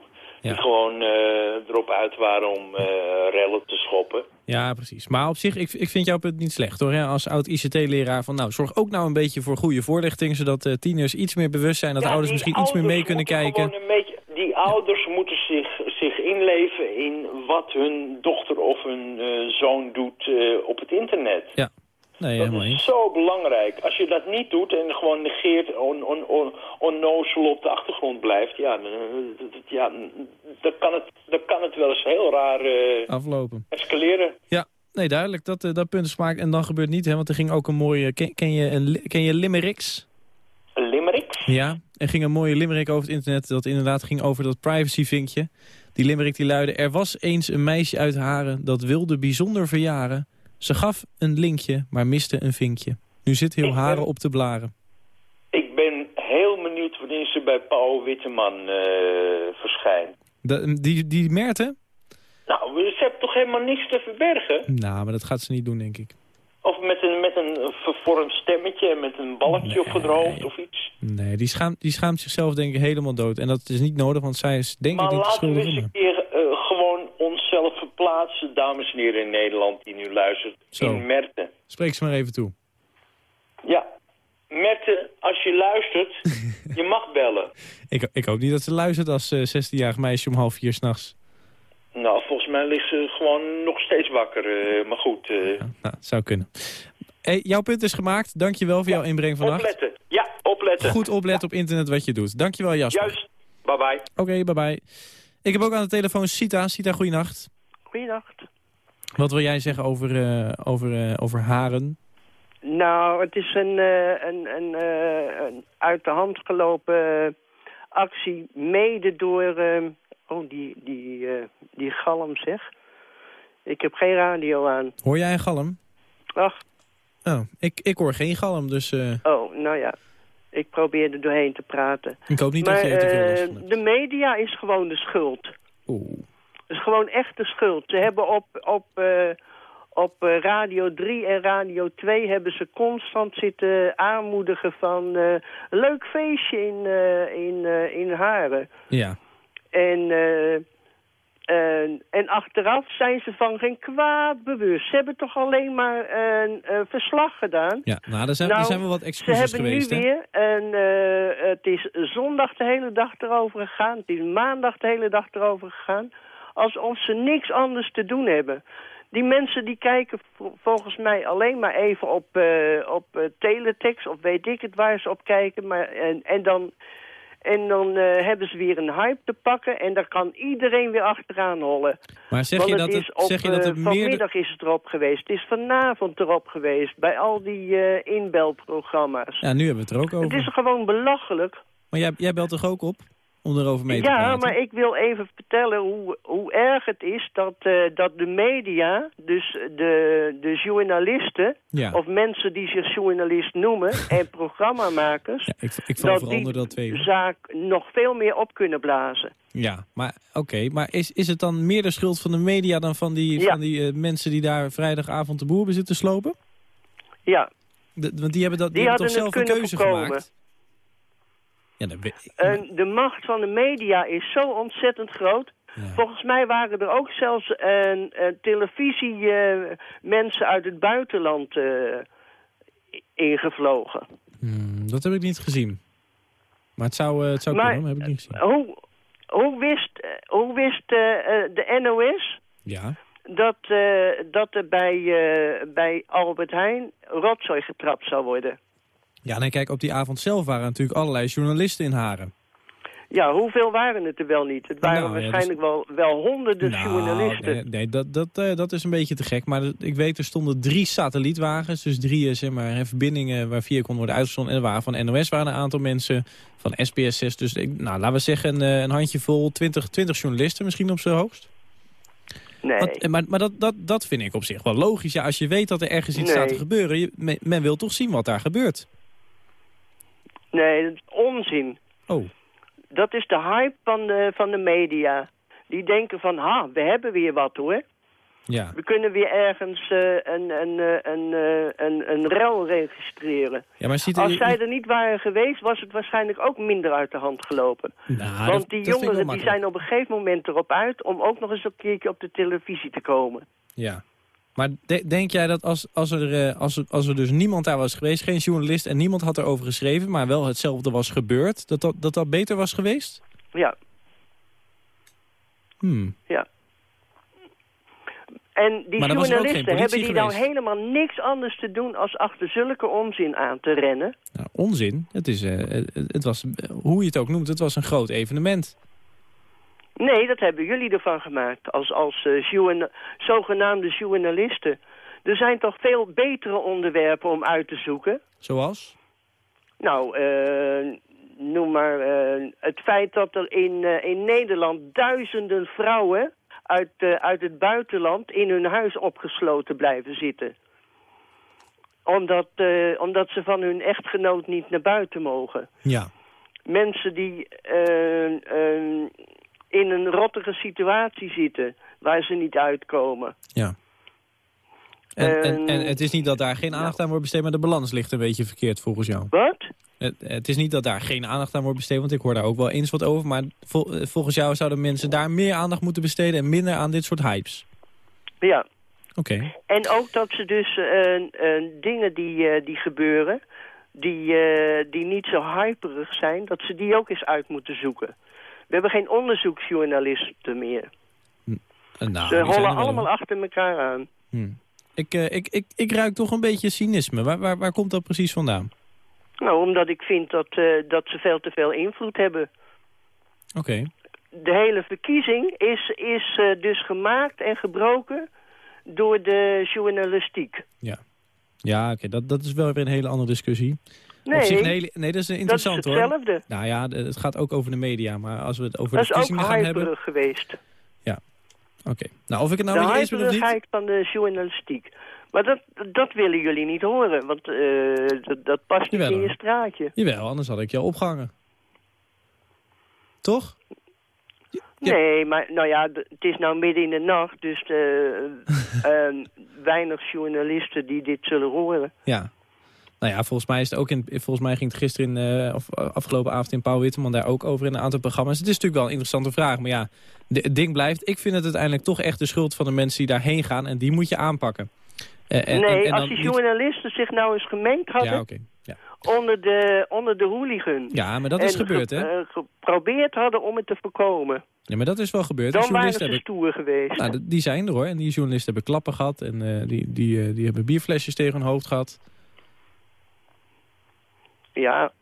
Die gewoon eh, erop uit waren om eh, rellen te schoppen. ja precies. Maar op zich, ik, ik vind jouw punt niet slecht hoor. Ja, als oud ICT-leraar van nou, zorg ook nou een beetje voor goede voorlichting... zodat eh, tieners iets meer bewust zijn, dat Ja, ouders misschien iets meer mee kunnen kijken. gewoon Een beetje, die ouders moeten zich, zich inleven in wat hun dochter of hun zoon doet op het internet. Ja, nee, Dat helemaal is zo belangrijk. Als je dat niet doet en gewoon negeert, on, on, on, onnozel op de achtergrond blijft, ja, dan, eh, dat- ja, dan, kan, het, dan kan het wel eens heel raar eh, Aflopen. escaleren. Ja, nee, duidelijk. Dat, eh, dat punt is gemaakt. En dan gebeurt niet, hè, want er ging ook een mooie... Ken, ken je, een, ken je limericks? Limerick? Ja, er ging een mooie limerick over het internet... dat inderdaad ging over dat privacyvinkje. Die limerick die luidde... Er was eens een meisje uit Haren dat wilde bijzonder verjaren. Ze gaf een linkje, maar miste een vinkje. Nu zit heel Haren op te blaren. Ik ben heel benieuwd wanneer ze bij Paul Witteman eh, verschijnt. Die, die Merte? Nou, ze hebben toch helemaal niks te verbergen? Nou, maar dat gaat ze niet doen, denk ik. Of met een, met een vervormd stemmetje en met een balkje op het hoofd of iets. Nee, die schaamt, die schaamt zichzelf denk ik helemaal dood. En dat is niet nodig, want zij is denk ik niet de laten we schuldige. eens een keer gewoon verplaatsen, dames en heren in Nederland die nu luistert, Zo. in Merten. Spreek ze maar even toe. Ja, Merten, als je luistert, je mag bellen. Ik, ik hoop niet dat ze luistert als eh 16-jarig meisje om half vier s'nachts. Nou, volgens mij ligt ze gewoon nog steeds wakker, eh, maar goed. eh, Nou, zou kunnen. Hey, jouw punt is gemaakt. Dankjewel voor jouw inbreng vannacht. opletten. Ja, opletten. Goed opletten op internet wat je doet. Dankjewel Jasper. Juist. Bye bye. Oké, bye bye. Ik heb ook aan de telefoon Sita. Sita, goeienacht. Goeienacht. Wat wil jij zeggen over, eh, over, eh, over haren? Nou, het is een, eh, een, een, een uit de hand gelopen actie, mede door... oh, die, die, die galm zeg. Ik heb geen radio aan. Hoor jij een galm? Ach, Oh, ik, ik hoor geen galm, dus oh, nou ja. Ik probeer er doorheen te praten. ik hoop niet maar dat je te veel hebt. de media is gewoon de schuld. Oeh. Het is gewoon echt de schuld. Ze hebben op, op, eh, op eh, Radio 3 en Radio 2 hebben ze constant zitten aanmoedigen van... eh, leuk feestje in, in, in Haren. Ja. En, en, en achteraf zijn ze van geen kwaad bewust. Ze hebben toch alleen maar een verslag gedaan. Ja, nou, er zijn, Nou, zijn wel wat Ze excuses hebben geweest, nu hè? weer, en het is zondag de hele dag erover gegaan, het is maandag de hele dag erover gegaan, alsof ze niks anders te doen hebben. Die mensen die kijken vo- volgens mij alleen maar even op, eh, op eh, teletext of weet ik het waar ze op kijken. Maar, en, en dan, en dan eh, hebben ze weer een hype te pakken en daar kan iedereen weer achteraan hollen. Maar zeg Want je het dat het, op, zeg je dat meer... vanmiddag is het erop geweest. Het is vanavond erop geweest. Bij al die inbelprogramma's. Ja, nu hebben we het er ook over. Het is gewoon belachelijk. Maar jij, jij belt toch ook op? Om erover mee te Ja, praten? maar ik wil even vertellen hoe, hoe erg het is dat, eh, dat de media, dus de, de journalisten... Ja. of mensen die zich journalist noemen en programmamakers... Ja, ik, ik val dat die dat twee. zaak nog veel meer op kunnen blazen. Ja, maar oké. maar is, is het dan meer de schuld van de media dan van die, Ja. van die eh, mensen die daar vrijdagavond de boer bezitten slopen? Ja, De- want die hebben, dat, die Die hebben toch zelf een keuze voorkomen. gemaakt? Ja, dat en de macht van de media is zo ontzettend groot... Ja. Volgens mij waren er ook zelfs een, een televisie eh, mensen uit het buitenland eh, ingevlogen. Hmm, dat heb ik niet gezien. Maar het zou, het zou Maar, kunnen, maar heb ik niet gezien. Hoe, hoe wist, hoe wist de NOS Ja. dat, dat er bij, bij Albert Heijn rotzooi getrapt zou worden? Ja, nee, kijk, op die avond zelf waren natuurlijk allerlei journalisten in Haren. Ja, hoeveel waren het er wel niet? Het waren Nou, ja, waarschijnlijk wel, wel honderden Nou, journalisten. Nee, nee, dat, dat, eh, dat is een beetje te gek. Maar dat- ik weet, er stonden drie satellietwagens. Dus drie eh, zeg maar, verbindingen waar via kon worden uitgezonden. En er waren van NOS waren een aantal mensen. Van SBS6. Dus ik, nou, laten we zeggen een, eh, een handjevol, 20, 20 journalisten misschien op zijn hoogst. Nee, Want, maar maar dat, dat, dat vind ik op zich wel logisch. Ja, als je weet dat er ergens iets Nee. staat te gebeuren. Je, men, men wil toch zien wat daar gebeurt. Nee, dat is onzin. Oh, Dat is de hype van de, van de media. Die denken van, ha, we hebben weer wat hoor. Ja. We kunnen weer ergens eh, een, een, eh, een, eh, een, een rel registreren. Ja, maar ziet Als zij er niet waren geweest, was het waarschijnlijk ook minder uit de hand gelopen. Nou, Want die dat jongeren die zijn op een gegeven moment erop uit... om ook nog eens een keertje op de televisie te komen. Ja. Maar de- denk jij dat als, als, er, eh, als, er, als er dus niemand daar was geweest, geen journalist... en niemand had erover geschreven, maar wel hetzelfde was gebeurd... dat dat, dat, dat beter was geweest? Ja, Hmm. ja. En die journalisten, hebben die nou helemaal niks anders te doen... als achter zulke onzin aan te rennen? Nou, onzin. Het, is, eh, het, het was, eh, hoe je het ook noemt, het was een groot evenement. Nee, dat hebben jullie ervan gemaakt, als, als eh, zogenaamde journalisten. Er zijn toch veel betere onderwerpen om uit te zoeken? Zoals? Nou, eh, noem maar eh, het feit dat er in, in Nederland duizenden vrouwen uit, uit het buitenland in hun huis opgesloten blijven zitten. Omdat, omdat ze van hun echtgenoot niet naar buiten mogen. Ja. Mensen die in een rottige situatie zitten waar ze niet uitkomen. Ja. En, en, Ehm, en het is niet dat daar geen aandacht aan wordt besteed, maar de balans ligt een beetje verkeerd volgens jou. Wat? Het, het is niet dat daar geen aandacht aan wordt besteed, want ik hoor daar ook wel eens wat over. Maar vol- eh, volgens jou zouden mensen daar meer aandacht moeten besteden en minder aan dit soort hypes. Ja. Oké. En ook dat ze dus eh, eh, dingen die, die gebeuren, die, die niet zo hyperig zijn, dat ze die ook eens uit moeten zoeken. We hebben geen onderzoeksjournalisten meer. Eh, nou, ze hollen wel, allemaal achter elkaar aan. Hm. Ik, eh, ik, ik, ik ruik toch een beetje cynisme. Waar, waar, waar komt dat precies vandaan? Nou, omdat ik vind dat, eh, dat ze veel te veel invloed hebben. Oké. De hele verkiezing is, is eh, dus gemaakt en gebroken door de journalistiek. Ja, ja oké, dat, dat is wel weer een hele andere discussie. Nee, zich nee, dat is interessant hoor. hetzelfde. Nou ja, het gaat ook over de media, maar als we het over Dat de is ook verkiezingen gaan hebben... hyperig geweest. Ja, oké. Nou, of ik het nou de je eens ben of niet... van de journalistiek. Maar dat, dat willen jullie niet horen, want eh, dat, dat past niet in je hoor. straatje. Jawel, anders had ik jou opgehangen. Toch? Ja. Nee, maar nou ja, het is nou midden in de nacht, dus eh, eh, weinig journalisten die dit zullen horen. Ja. Nou ja, volgens mij, is het ook in, volgens mij ging het gisteren, in, eh, of eh, afgelopen avond in Pauw Witteman daar ook over in een aantal programma's. Het is natuurlijk wel een interessante vraag, maar ja, de- het ding blijft. Ik vind het uiteindelijk toch echt de schuld van de mensen die daarheen gaan en die moet je aanpakken. Eh, en, nee, en- en als die niet- journalisten zich nou eens gemengd hadden Ja. Ja. onder, de, onder de hooligan. ja, maar dat is gebeurd, ge- hè? eh, geprobeerd hadden om het te voorkomen. Ja, maar dat is wel gebeurd. Dan waren ze hebben, stoer geweest. nou, die zijn er hoor. En die journalisten hebben klappen gehad. En die, die, die hebben bierflesjes tegen hun hoofd gehad. Ja,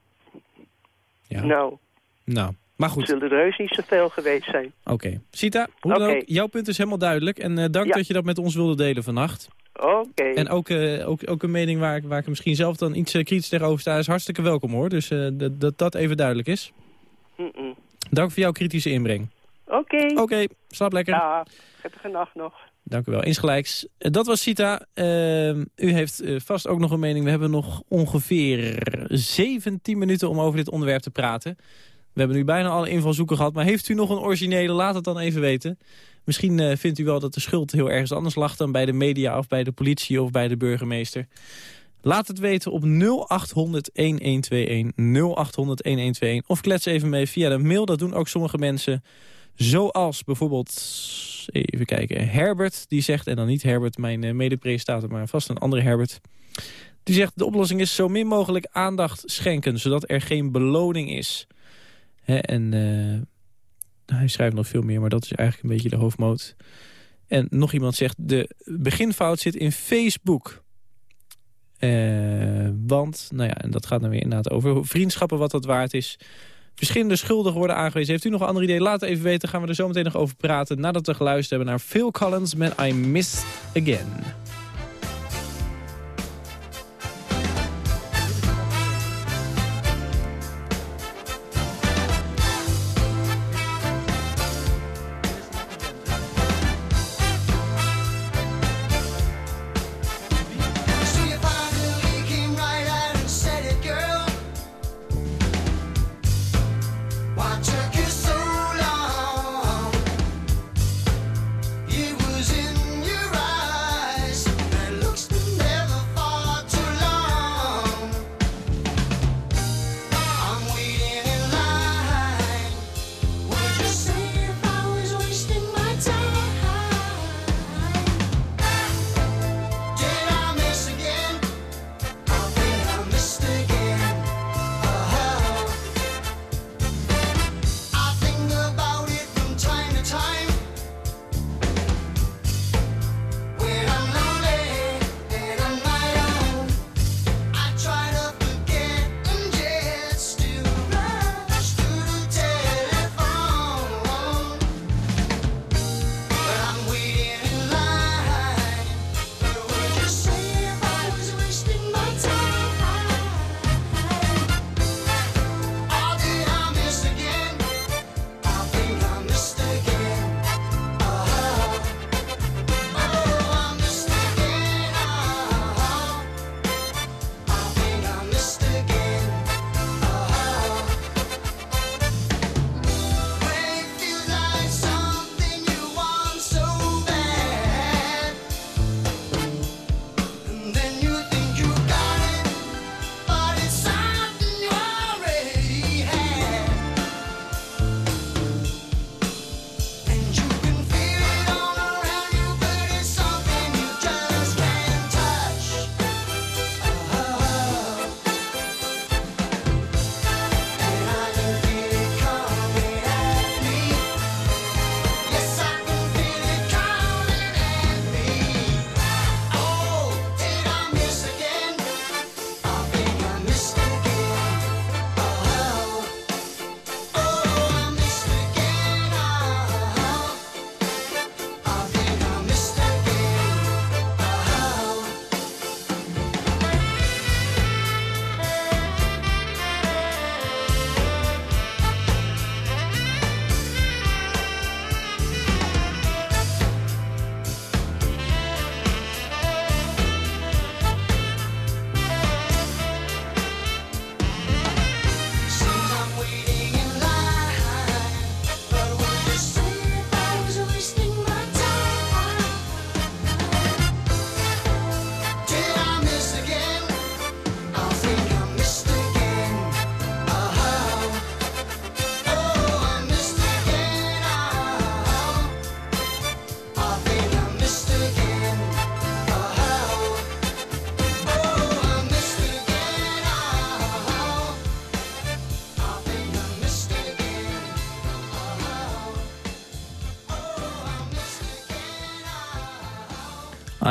Ja. nou, Nou, maar goed. zullen er heus niet zoveel geweest zijn. Oké. Sita, hoe dan ook, jouw punt is helemaal duidelijk. En eh, dank Ja. dat je dat met ons wilde delen vannacht. Oké. En ook, eh, ook, ook een mening waar ik, waar ik misschien zelf dan iets eh, kritisch tegenover sta... is hartstikke welkom hoor. Dus dat- dat dat even duidelijk is. Dank voor jouw kritische inbreng. Oké. Oké, slaap lekker. Ja, prettige nacht nog. Dank u wel. Insgelijks. Eh, Dat was Sita. Eh, u heeft eh, vast ook nog een mening. We hebben nog ongeveer 17 minuten om over dit onderwerp te praten. We hebben nu bijna alle invalshoeken gehad. Maar heeft u nog een originele? Laat het dan even weten. Misschien eh, vindt u wel dat de schuld heel ergens anders lag... dan bij de media of bij de politie of bij de burgemeester. Laat het weten op 0800-1121. 0800-1121. Of klets even mee via de mail. Dat doen ook sommige mensen. Zoals bijvoorbeeld, even kijken, Herbert. Die zegt, en dan niet Herbert, mijn eh, medepresentator, maar vast een andere Herbert. Die zegt, de oplossing is zo min mogelijk aandacht schenken, zodat er geen beloning is. En eh, hij schrijft nog veel meer, maar dat is eigenlijk een beetje de hoofdmoot. En nog iemand zegt, de beginfout zit in Facebook. Eh, want, nou ja, en dat gaat dan weer inderdaad over vriendschappen, wat dat waard is. Verschillende schuldigen worden aangewezen. Heeft u nog een ander idee? Laat het even weten. Gaan we er zo meteen nog over praten. Nadat we geluisterd hebben naar Phil Collins met I Miss Again.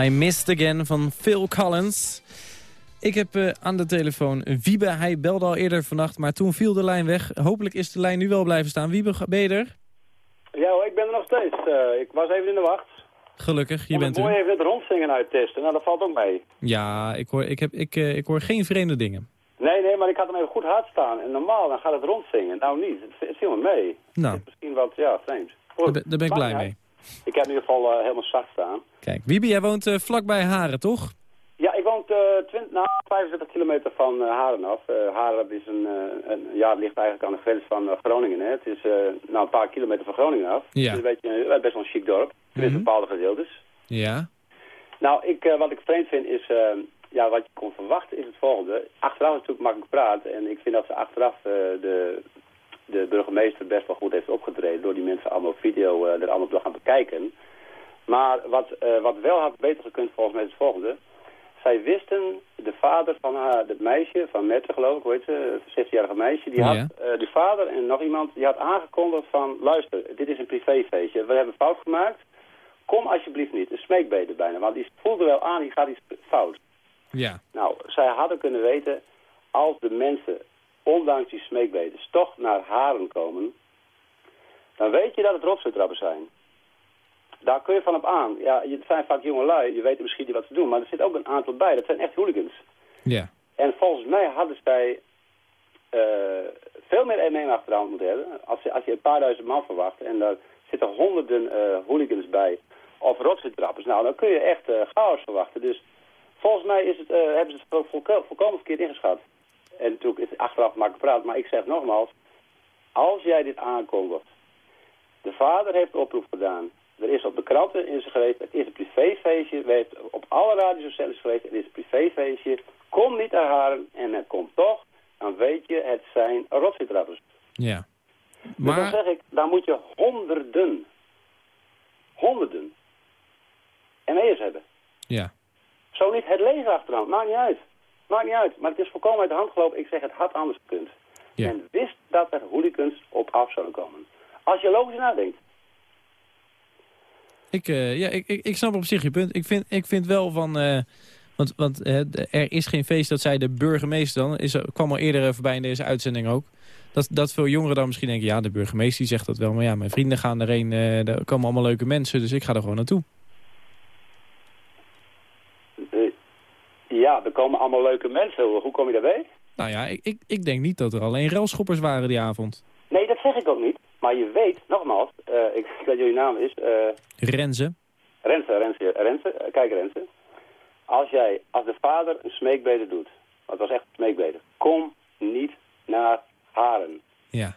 I Missed Again van Phil Collins. Ik heb eh, aan de telefoon Wiebe. Hij belde al eerder vannacht, maar toen viel de lijn weg. Hopelijk is de lijn nu wel blijven staan. Wiebe, ben je er? Ja hoor, ik ben er nog steeds. Eh, ik was even in de wacht. Gelukkig, je bent het mooi er. even het rondzingen uittesten. Nou, dat valt ook mee. Ja, ik hoor, ik, heb, ik, eh, ik hoor geen vreemde dingen. Nee, nee, maar ik had hem even goed hard staan. En normaal, dan gaat het rondzingen. Nou niet, het, het viel me mee. Nou, Misschien wat, ja, vreemd. Goed. daar ben, daar ben ik blij mee. Ik heb in ieder geval eh, helemaal zacht staan. Kijk, Wiebe, jij woont eh, vlakbij Haren, toch? Ja, ik woon eh 20, nou, 25 kilometer van eh, Haren af. Eh, Haren is een, eh, een, ja, het ligt eigenlijk aan de grens van eh, Groningen. Hè. Het is eh, nou, een paar kilometer van Groningen af. Ja. Het is een beetje, eh, best wel een chic dorp. Tenminste, Mhm. bepaalde gedeeltes. Ja. Nou, ik, eh, wat ik vreemd vind is, eh, ja, wat je kon verwachten is het volgende. Achteraf is natuurlijk makkelijk praten en ik vind dat ze achteraf eh, de, de burgemeester best wel goed heeft opgetreden door die mensen allemaal op video eh, er allemaal te gaan bekijken. Maar wat, eh, wat wel had beter gekund volgens mij is het volgende. Zij wisten, de vader van haar, het meisje, van Mette geloof ik, hoe heet ze, een 16-jarige meisje, die had, Ja. eh, die vader en nog iemand, die had aangekondigd van, luister, dit is een privéfeestje, we hebben fout gemaakt, kom alsjeblieft niet, een smeekbede bijna, want die voelde wel aan, die gaat iets fout. Ja. Nou, zij hadden kunnen weten, als de mensen, ondanks die smeekbedes, toch naar haren komen, dan weet je dat het rotzooi zijn. Daar kun je van op aan. Ja, het zijn vaak jonge lui, die weten misschien niet wat ze doen, maar er zit ook een aantal bij. Dat zijn echt hooligans. Ja. En volgens mij hadden zij eh, veel meer M1 achteraan moeten hebben. Als je, als je een paar duizend man verwacht en daar zitten honderden eh, hooligans bij, of rotzooi nou dan kun je echt eh, chaos verwachten. Dus volgens mij is het, hebben ze het vol- volko- volkomen verkeerd ingeschat. En natuurlijk is het achteraf makkelijk praten, maar ik zeg nogmaals, als jij dit aankondigt, de vader heeft oproep gedaan, er is op de kranten is er geweest, het is een privéfeestje, we op alle radiozenders geweest, het is een privéfeestje, kom niet naar haren en het komt toch, dan weet je, het zijn rotsietrappers. Ja. Dus dan Maar, zeg ik, dan moet je honderden, honderden ME'ers hebben. ja. Zo niet het leger achteraan, maakt niet uit. Maakt niet uit, maar het is volkomen uit de hand gelopen. Ik zeg, het had anders gekund. Ja. Men wist dat er hooligans op af zouden komen. Als je logisch nadenkt. Ik, eh, ja, ik, ik, ik snap op zich je punt. Ik vind, ik vind wel van... eh, want want eh, er is geen feest, dat zei de burgemeester dan. Is, kwam al eerder voorbij in deze uitzending ook. Dat, dat veel jongeren dan misschien denken... ja, de burgemeester die zegt dat wel. Maar ja, mijn vrienden gaan erheen. er komen allemaal leuke mensen. Dus ik ga er gewoon naartoe. eh, ja, er komen allemaal leuke mensen. Hoe kom je daarbij? Nou ja, ik, ik, ik denk niet dat er alleen railschoppers waren die avond. Nee, dat zeg ik ook niet. Maar je weet, nogmaals, eh, ik, ik weet jullie naam is, eh Renze. Renze, Renze, Renze, eh, kijk Renze. Als jij, als de vader een smeekbede doet, want het was echt een smeekbede, kom niet naar Haren. Ja.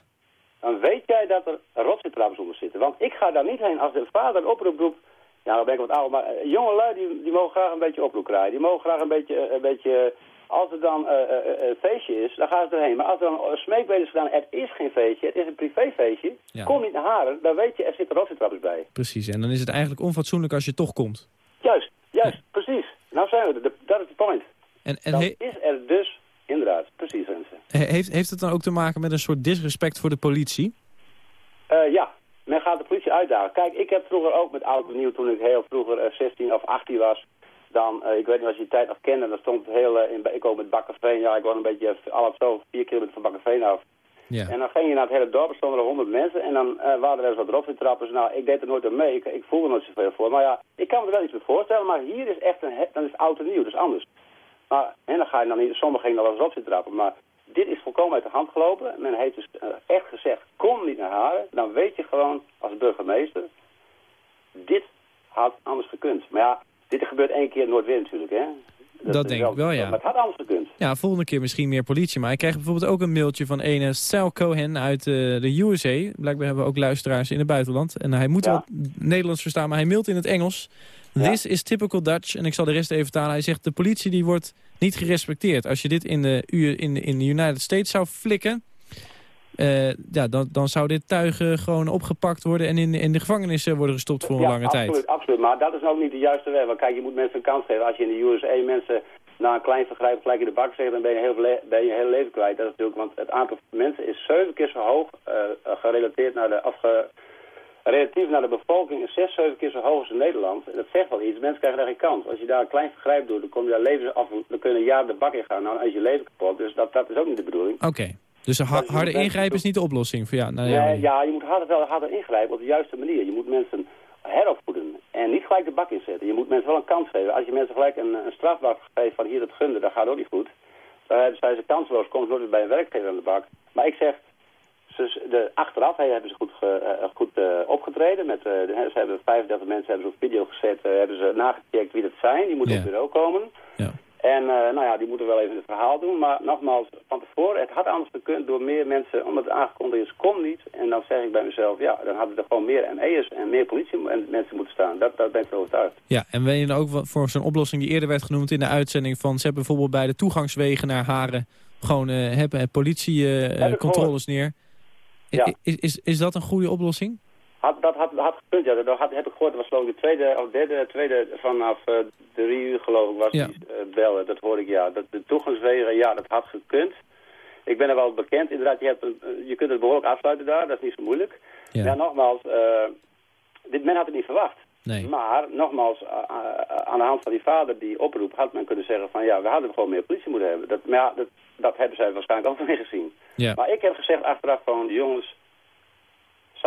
Dan weet jij dat er rotsietrappers onder zitten. Want ik ga daar niet heen als de vader een oproep doet. Ja, dan ben ik wat ouder, maar eh, jonge lui die, die mogen graag een beetje oproep krijgen. Die mogen graag een beetje, eh, een beetje als er dan eh, eh, eh, een feestje is, dan gaan ze erheen. Maar als er dan een smeekbede is gedaan, het is geen feestje, het is een privéfeestje. Ja. Kom niet naar Haren, dan weet je, er zitten rotsietrappers bij. Precies. En dan is het eigenlijk onfatsoenlijk als je toch komt. Juist, juist, precies. Nou zijn we er, dat is de point. En, en he- is er dus, inderdaad, precies mensen. he- heeft, heeft het dan ook te maken met een soort disrespect voor de politie? Eh, ja, men gaat uitdagen. Kijk, ik heb vroeger ook met oud en nieuw, toen ik heel vroeger eh, 16 of 18 was, dan, eh, ik weet niet of je die tijd nog kende, dan stond het heel, eh, in, ik ook met Bakkerveen, ja, ik woon een beetje, eh, al zo, vier kilometer van Bakkerveen af. Ja. En dan ging je naar het hele dorp, er stonden er honderd mensen en dan eh, waren er eens wat rotsietrappers. Nou, ik deed er nooit aan mee, ik, ik voelde er nooit zoveel voor. Maar ja, ik kan me er wel iets bij voorstellen, maar hier is echt een, dan is oud en nieuw, dus anders. Maar, en dan ga je dan niet, sommigen gingen dan wel eens rotsietrappen, maar dit is volkomen uit de hand gelopen. Men heeft dus eh, echt gezegd, kom niet naar Haren. Dan weet je gewoon als burgemeester, dit had anders gekund. Maar ja, dit gebeurt één keer nooit weer natuurlijk, hè. Dat denk ik wel, ja. Maar het had anders gekund. Ja, volgende keer misschien meer politie. Maar ik krijg bijvoorbeeld ook een mailtje van ene Sal Cohen uit eh, de USA. Blijkbaar hebben we ook luisteraars in het buitenland. En hij moet Ja. wel Nederlands verstaan, maar hij mailt in het Engels. Ja. This is typical Dutch. En ik zal de rest even vertalen. Hij zegt, de politie die wordt niet gerespecteerd. Als je dit in de, in, in de United States zou flikken... eh, ja, dan, dan zou dit tuig eh, gewoon opgepakt worden... en in, in de gevangenis eh, worden gestopt voor een ja, lange absoluut, tijd. absoluut. Maar dat is ook niet de juiste weg. Want kijk, je moet mensen een kans geven. Als je in de USA mensen na een klein vergrijp gelijk in de bak zegt... dan ben je, heel, ben je hele leven kwijt. Dat is natuurlijk, want het aantal mensen is zeven keer zo hoog... eh, gerelateerd naar de... Relatief naar de bevolking is zes, zeven keer zo hoog als in Nederland. En dat zegt wel iets. Mensen krijgen daar geen kans. Als je daar een klein vergrijp doet, dan kom je daar leven af. Dan kun je een jaar de bak in gaan. Nou, is je leven kapot. Dus dat, dat is ook niet de bedoeling. Oké. Dus een ha- harde ingrijpen is niet de oplossing voor ja, nou, ja, Nee, ja, je moet harder, wel harder ingrijpen op de juiste manier. Je moet mensen heropvoeden en niet gelijk de bak inzetten. Je moet mensen wel een kans geven. Als je mensen gelijk een, een strafbak geeft van hier dat gunde, dat gaat ook niet goed. Dan hebben- zijn ze kansloos, komt nooit bij een werkgever aan de bak. Maar ik zeg, ze, de, achteraf hè, hebben ze goed, ge- eh, goed eh, opgetreden. Met, eh, de- ze hebben 35 mensen hebben ze op video gezet, eh, hebben ze nagecheckt wie dat zijn. Die moeten Ja. op het bureau komen. Ja. En eh, nou ja, die moeten wel even het verhaal doen. Maar nogmaals, van tevoren, het had anders gekund door meer mensen, omdat het aangekondigd is, kom niet. En dan zeg ik bij mezelf, ja, dan hadden er gewoon meer ME'ers en meer politie en mensen moeten staan. Dat, dat ben ik overtuigd. Ja, en ben je dan ook voor zo'n oplossing die eerder werd genoemd in de uitzending van... ze hebben bijvoorbeeld bij de toegangswegen naar Haren gewoon eh hebben Heb ik politiecontroles neer. Ja. Is, is, is dat een goede oplossing? Had, dat had, had gekund, ja. Dat had, heb ik gehoord. Dat was geloof ik de tweede of derde, tweede vanaf eh, drie uur geloof ik was Ja. die eh, bellen. Dat hoorde ik, ja. Dat, de toegangswegen, ja, dat had gekund. Ik ben er wel bekend. Inderdaad, je, hebt een, eh, je kunt het behoorlijk afsluiten daar. Dat is niet zo moeilijk. Ja. Ja, nogmaals, dit, men had het niet verwacht. Nee. Maar, nogmaals, aan de hand van die vader die oproep had men kunnen zeggen van ja, we hadden gewoon meer politie moeten hebben. Dat, maar ja, dat, dat hebben zij waarschijnlijk ook niet gezien. Ja. Maar ik heb gezegd achteraf van, jongens,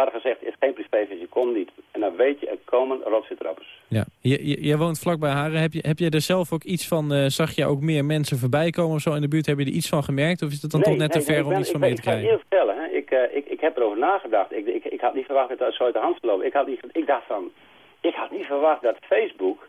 hadden gezegd, is geen privévisie, kom niet. En dan weet je, er komen rotzittrappers. Ja. Je, je- jij woont vlakbij Haren. Heb je, heb je er zelf ook iets van... eh, zag je ook meer mensen voorbij komen of zo in de buurt? Heb je er iets van gemerkt? Of is het dan toch net te ver om iets van ben- mee te Ik ga je krijgen? vertellen, hè. Ik, eh, ik, ik heb erover nagedacht. Ik, ik, ik had niet verwacht dat het zo uit de hand zou lopen. Ik, had niet, ik dacht van, ik had niet verwacht dat Facebook,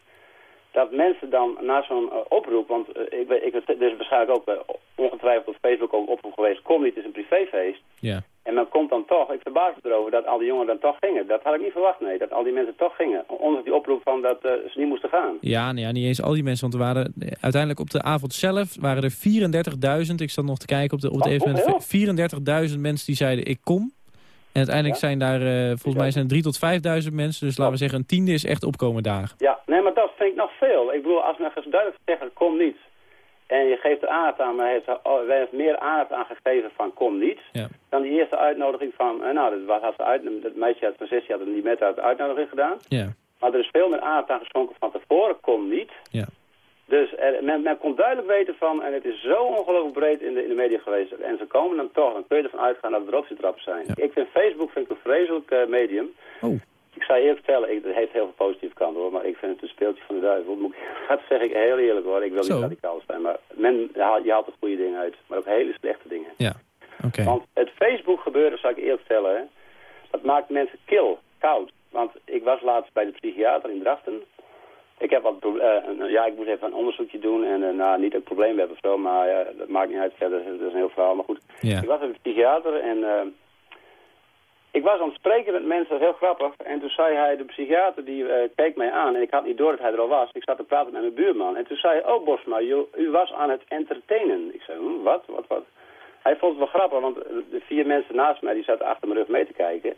dat mensen dan na zo'n eh, oproep, want eh, ik, ik, er is waarschijnlijk ook eh, ongetwijfeld op Facebook ook een oproep geweest, kom niet, het is een privéfeest. Ja. En men komt dan toch, ik verbaas me erover dat al die jongeren dan toch gingen. Dat had ik niet verwacht, nee, dat al die mensen toch gingen. Ondanks die oproep van dat ze niet moesten gaan. Ja, nou ja, niet eens al die mensen. Want er waren uiteindelijk op de avond zelf waren er 34.000. Ik zat nog te kijken op, de, op het Oh, evenement. 34.000 mensen die zeiden ik kom. En uiteindelijk zijn daar, eh, volgens mij zijn er 3.000 tot 5.000 mensen. Dus laten we zeggen, een tiende is echt opkomen dagen. Ja, nee, maar dat vind ik nog veel. Ik bedoel, als men duidelijk zegt, kom niet. En je geeft er aandacht aan, maar heeft er oh, wij heeft meer aandacht aan gegeven van kom niet. Ja. Dan die eerste uitnodiging van, eh, nou, dat, was, had ze uit, dat meisje had van 16 had het niet met uit de uitnodiging gedaan. Ja. Maar er is veel meer aandacht aan geschonken van tevoren, kom niet. Ja. Dus er, men, men kon duidelijk weten van, en het is zo ongelooflijk breed in de, in de media geweest. En ze komen dan toch, dan kun je ervan uitgaan dat het rotsietrappen zijn. Ik vind Facebook vind ik een vreselijk eh, medium. Oh. Ik zou je eerlijk vertellen, ik, het heeft heel veel positieve kanten hoor, maar ik vind het een speeltje van de duivel. Moet ik, dat zeg ik heel eerlijk hoor, ik wil niet radicaal zijn, maar men, je haalt, er goede dingen uit, maar ook hele slechte dingen. Ja, oké. Want het Facebook gebeuren, zou ik eerlijk vertellen, hè, dat maakt mensen kil, koud. Want ik was laatst bij de psychiater in Drachten. Ik heb wat, eh, een- ja, ik moest even een onderzoekje doen en eh, nou, niet dat ik een probleem heb of zo, maar ja, dat maakt niet uit verder, dat is een heel verhaal, maar goed. Ja. Ik was de psychiater en eh, ik was aan het spreken met mensen, dat is heel grappig. En toen zei hij, de psychiater die keek mij aan en ik had niet door dat hij er al was. Ik zat te praten met mijn buurman en toen zei hij, oh Bosma, u, u was aan het entertainen. Ik zei, hm, wat, wat, wat? Hij vond het wel grappig, want de vier mensen naast mij die zaten achter mijn rug mee te kijken.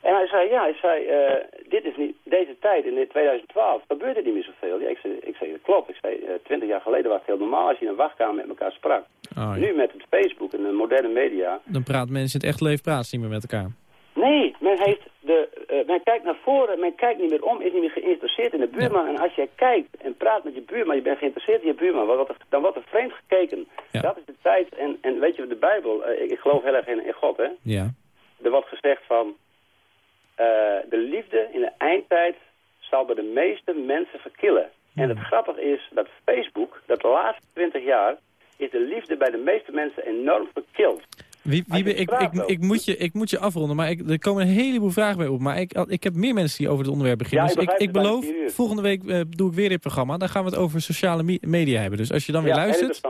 En hij zei, ja, hij zei, eh, dit is niet, deze tijd, in 2012, gebeurt er niet meer zoveel. Ja, ik, zei, ik zei, dat klopt. Ik zei, eh, twintig jaar geleden was het heel normaal als je in een wachtkamer met elkaar sprak. Oh, ja. Nu met het Facebook en de moderne media, Dan praat mensen in het echt leven ze niet meer met elkaar. Nee, men, heeft de, eh, men kijkt naar voren, men kijkt niet meer om, is niet meer geïnteresseerd in de buurman. En als jij kijkt en praat met je buurman, je bent geïnteresseerd in je buurman, wat, wat- dan wordt er vreemd gekeken. Ja. Dat is de tijd. En, en weet je, de Bijbel, ik, ik geloof heel erg in, in God, hè. Ja. Er wordt gezegd van, de liefde in de eindtijd zal bij de meeste mensen verkillen. En het grappige is dat Facebook, dat de laatste twintig jaar, is de liefde bij de meeste mensen enorm verkild. Wie, Wiebe, ik, ik, ik, moet je, ik moet je afronden, maar ik, er komen een heleboel vragen bij op. Maar ik, ik heb meer mensen die over het onderwerp beginnen. Ja, ik dus ik, ik beloof, volgende week eh, doe ik weer dit programma. Dan gaan we het over sociale me- media hebben. Dus als je dan weer Ja, luistert.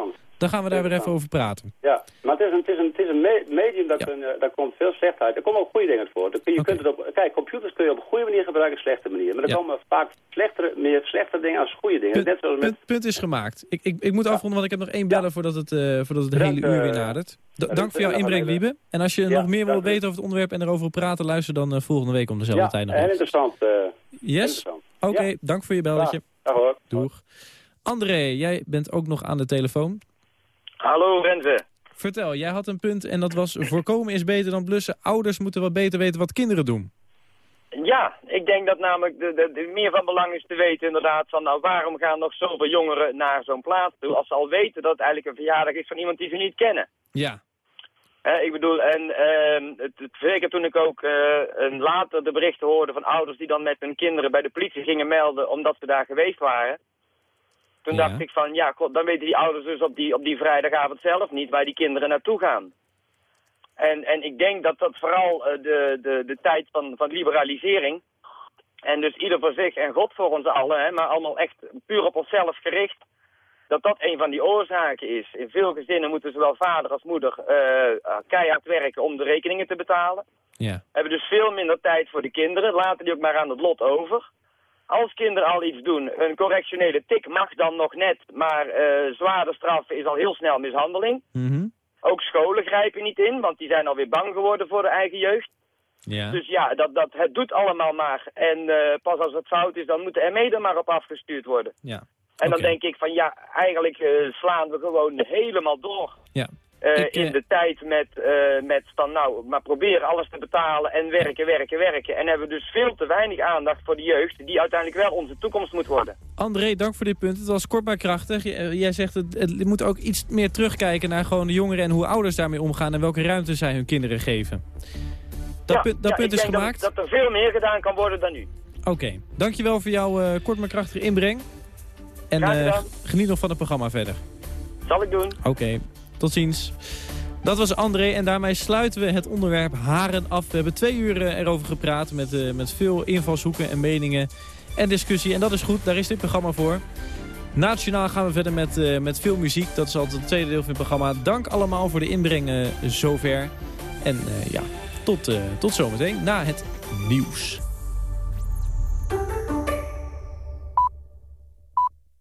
Dan gaan we daar weer even over praten. Ja, maar het is een, het is een, het is een me- medium, dat Ja. kun, eh, daar komt veel slecht uit. Er komen ook goede dingen voor. Je kunt het op, kijk, computers kun je op een goede manier gebruiken, een slechte manier. Maar er Ja. komen vaak slechtere, meer slechte dingen als goede dingen. Punt, Net zoals met... punt, punt is gemaakt. Ik, ik, ik moet afronden, want ik heb nog één bellen voordat het, eh, voordat het de hele uur weer eh, nadert. Dank voor jouw inbreng, Wiebe. En als je Ja, nog meer wil dank u. weten over het onderwerp en erover praten, luister dan volgende week om dezelfde Ja, tijd nog heel even. interessant. Yes? Oké, Ja. dank voor je belletje. Dag hoor. Doeg. André, jij bent ook nog aan de telefoon. Hallo Renze. Vertel, jij had een punt en dat was voorkomen is beter dan blussen. Ouders moeten wel beter weten wat kinderen doen. Ja, ik denk dat namelijk de, de, de meer van belang is te weten inderdaad van nou waarom gaan nog zoveel jongeren naar zo'n plaats toe als ze al weten dat het eigenlijk een verjaardag is van iemand die ze niet kennen. Ja. Eh, ik bedoel, en ehm, het, het, zeker toen ik ook eh, een later de berichten hoorde van ouders die dan met hun kinderen bij de politie gingen melden omdat ze daar geweest waren. Toen Ja. dacht ik van, ja, god, dan weten die ouders dus op die, op die vrijdagavond zelf niet waar die kinderen naartoe gaan. En, en ik denk dat dat vooral eh, de, de, de tijd van, van liberalisering, en dus ieder voor zich en God voor ons allen, hè, maar allemaal echt puur op onszelf gericht, dat dat een van die oorzaken is. In veel gezinnen moeten zowel vader als moeder eh, keihard werken om de rekeningen te betalen. Ja. Hebben dus veel minder tijd voor de kinderen, laten die ook maar aan het lot over. Als kinderen al iets doen, een correctionele tik mag dan nog net, maar eh zware straffen is al heel snel mishandeling. Mhm. Ook scholen grijpen niet in, want die zijn alweer bang geworden voor de eigen jeugd. Ja. Dus ja, dat, dat, het doet allemaal maar. En eh, pas als het fout is, dan moet de ME er maar op afgestuurd worden. Ja. En dan denk ik van ja, eigenlijk eh, slaan we gewoon helemaal door. Ja. Eh, Ik, eh, in de tijd met, eh, met van nou, maar proberen alles te betalen en werken, werken, werken. En hebben we dus veel te weinig aandacht voor de jeugd, die uiteindelijk wel onze toekomst moet worden. André, dank voor dit punt. Het was kort maar krachtig. Jij zegt het, het moet ook iets meer terugkijken naar gewoon de jongeren en hoe ouders daarmee omgaan en welke ruimte zij hun kinderen geven. Dat Ja, punt, dat ja, punt is denk dat- gemaakt. Dat, er veel meer gedaan kan worden dan nu. Oké, dankjewel voor jouw kort maar krachtige inbreng. En geniet nog van het programma verder. Zal ik doen. Oké, tot ziens. Dat was André en daarmee sluiten we het onderwerp haren af. We hebben twee uur eh, erover gepraat met, eh, met veel invalshoeken en meningen en discussie. En dat is goed, daar is dit programma voor. Nationaal gaan we verder met, eh, met veel muziek. Dat is altijd het tweede deel van het programma. Dank allemaal voor de inbreng eh, zover. En ja, tot, tot zometeen na het nieuws.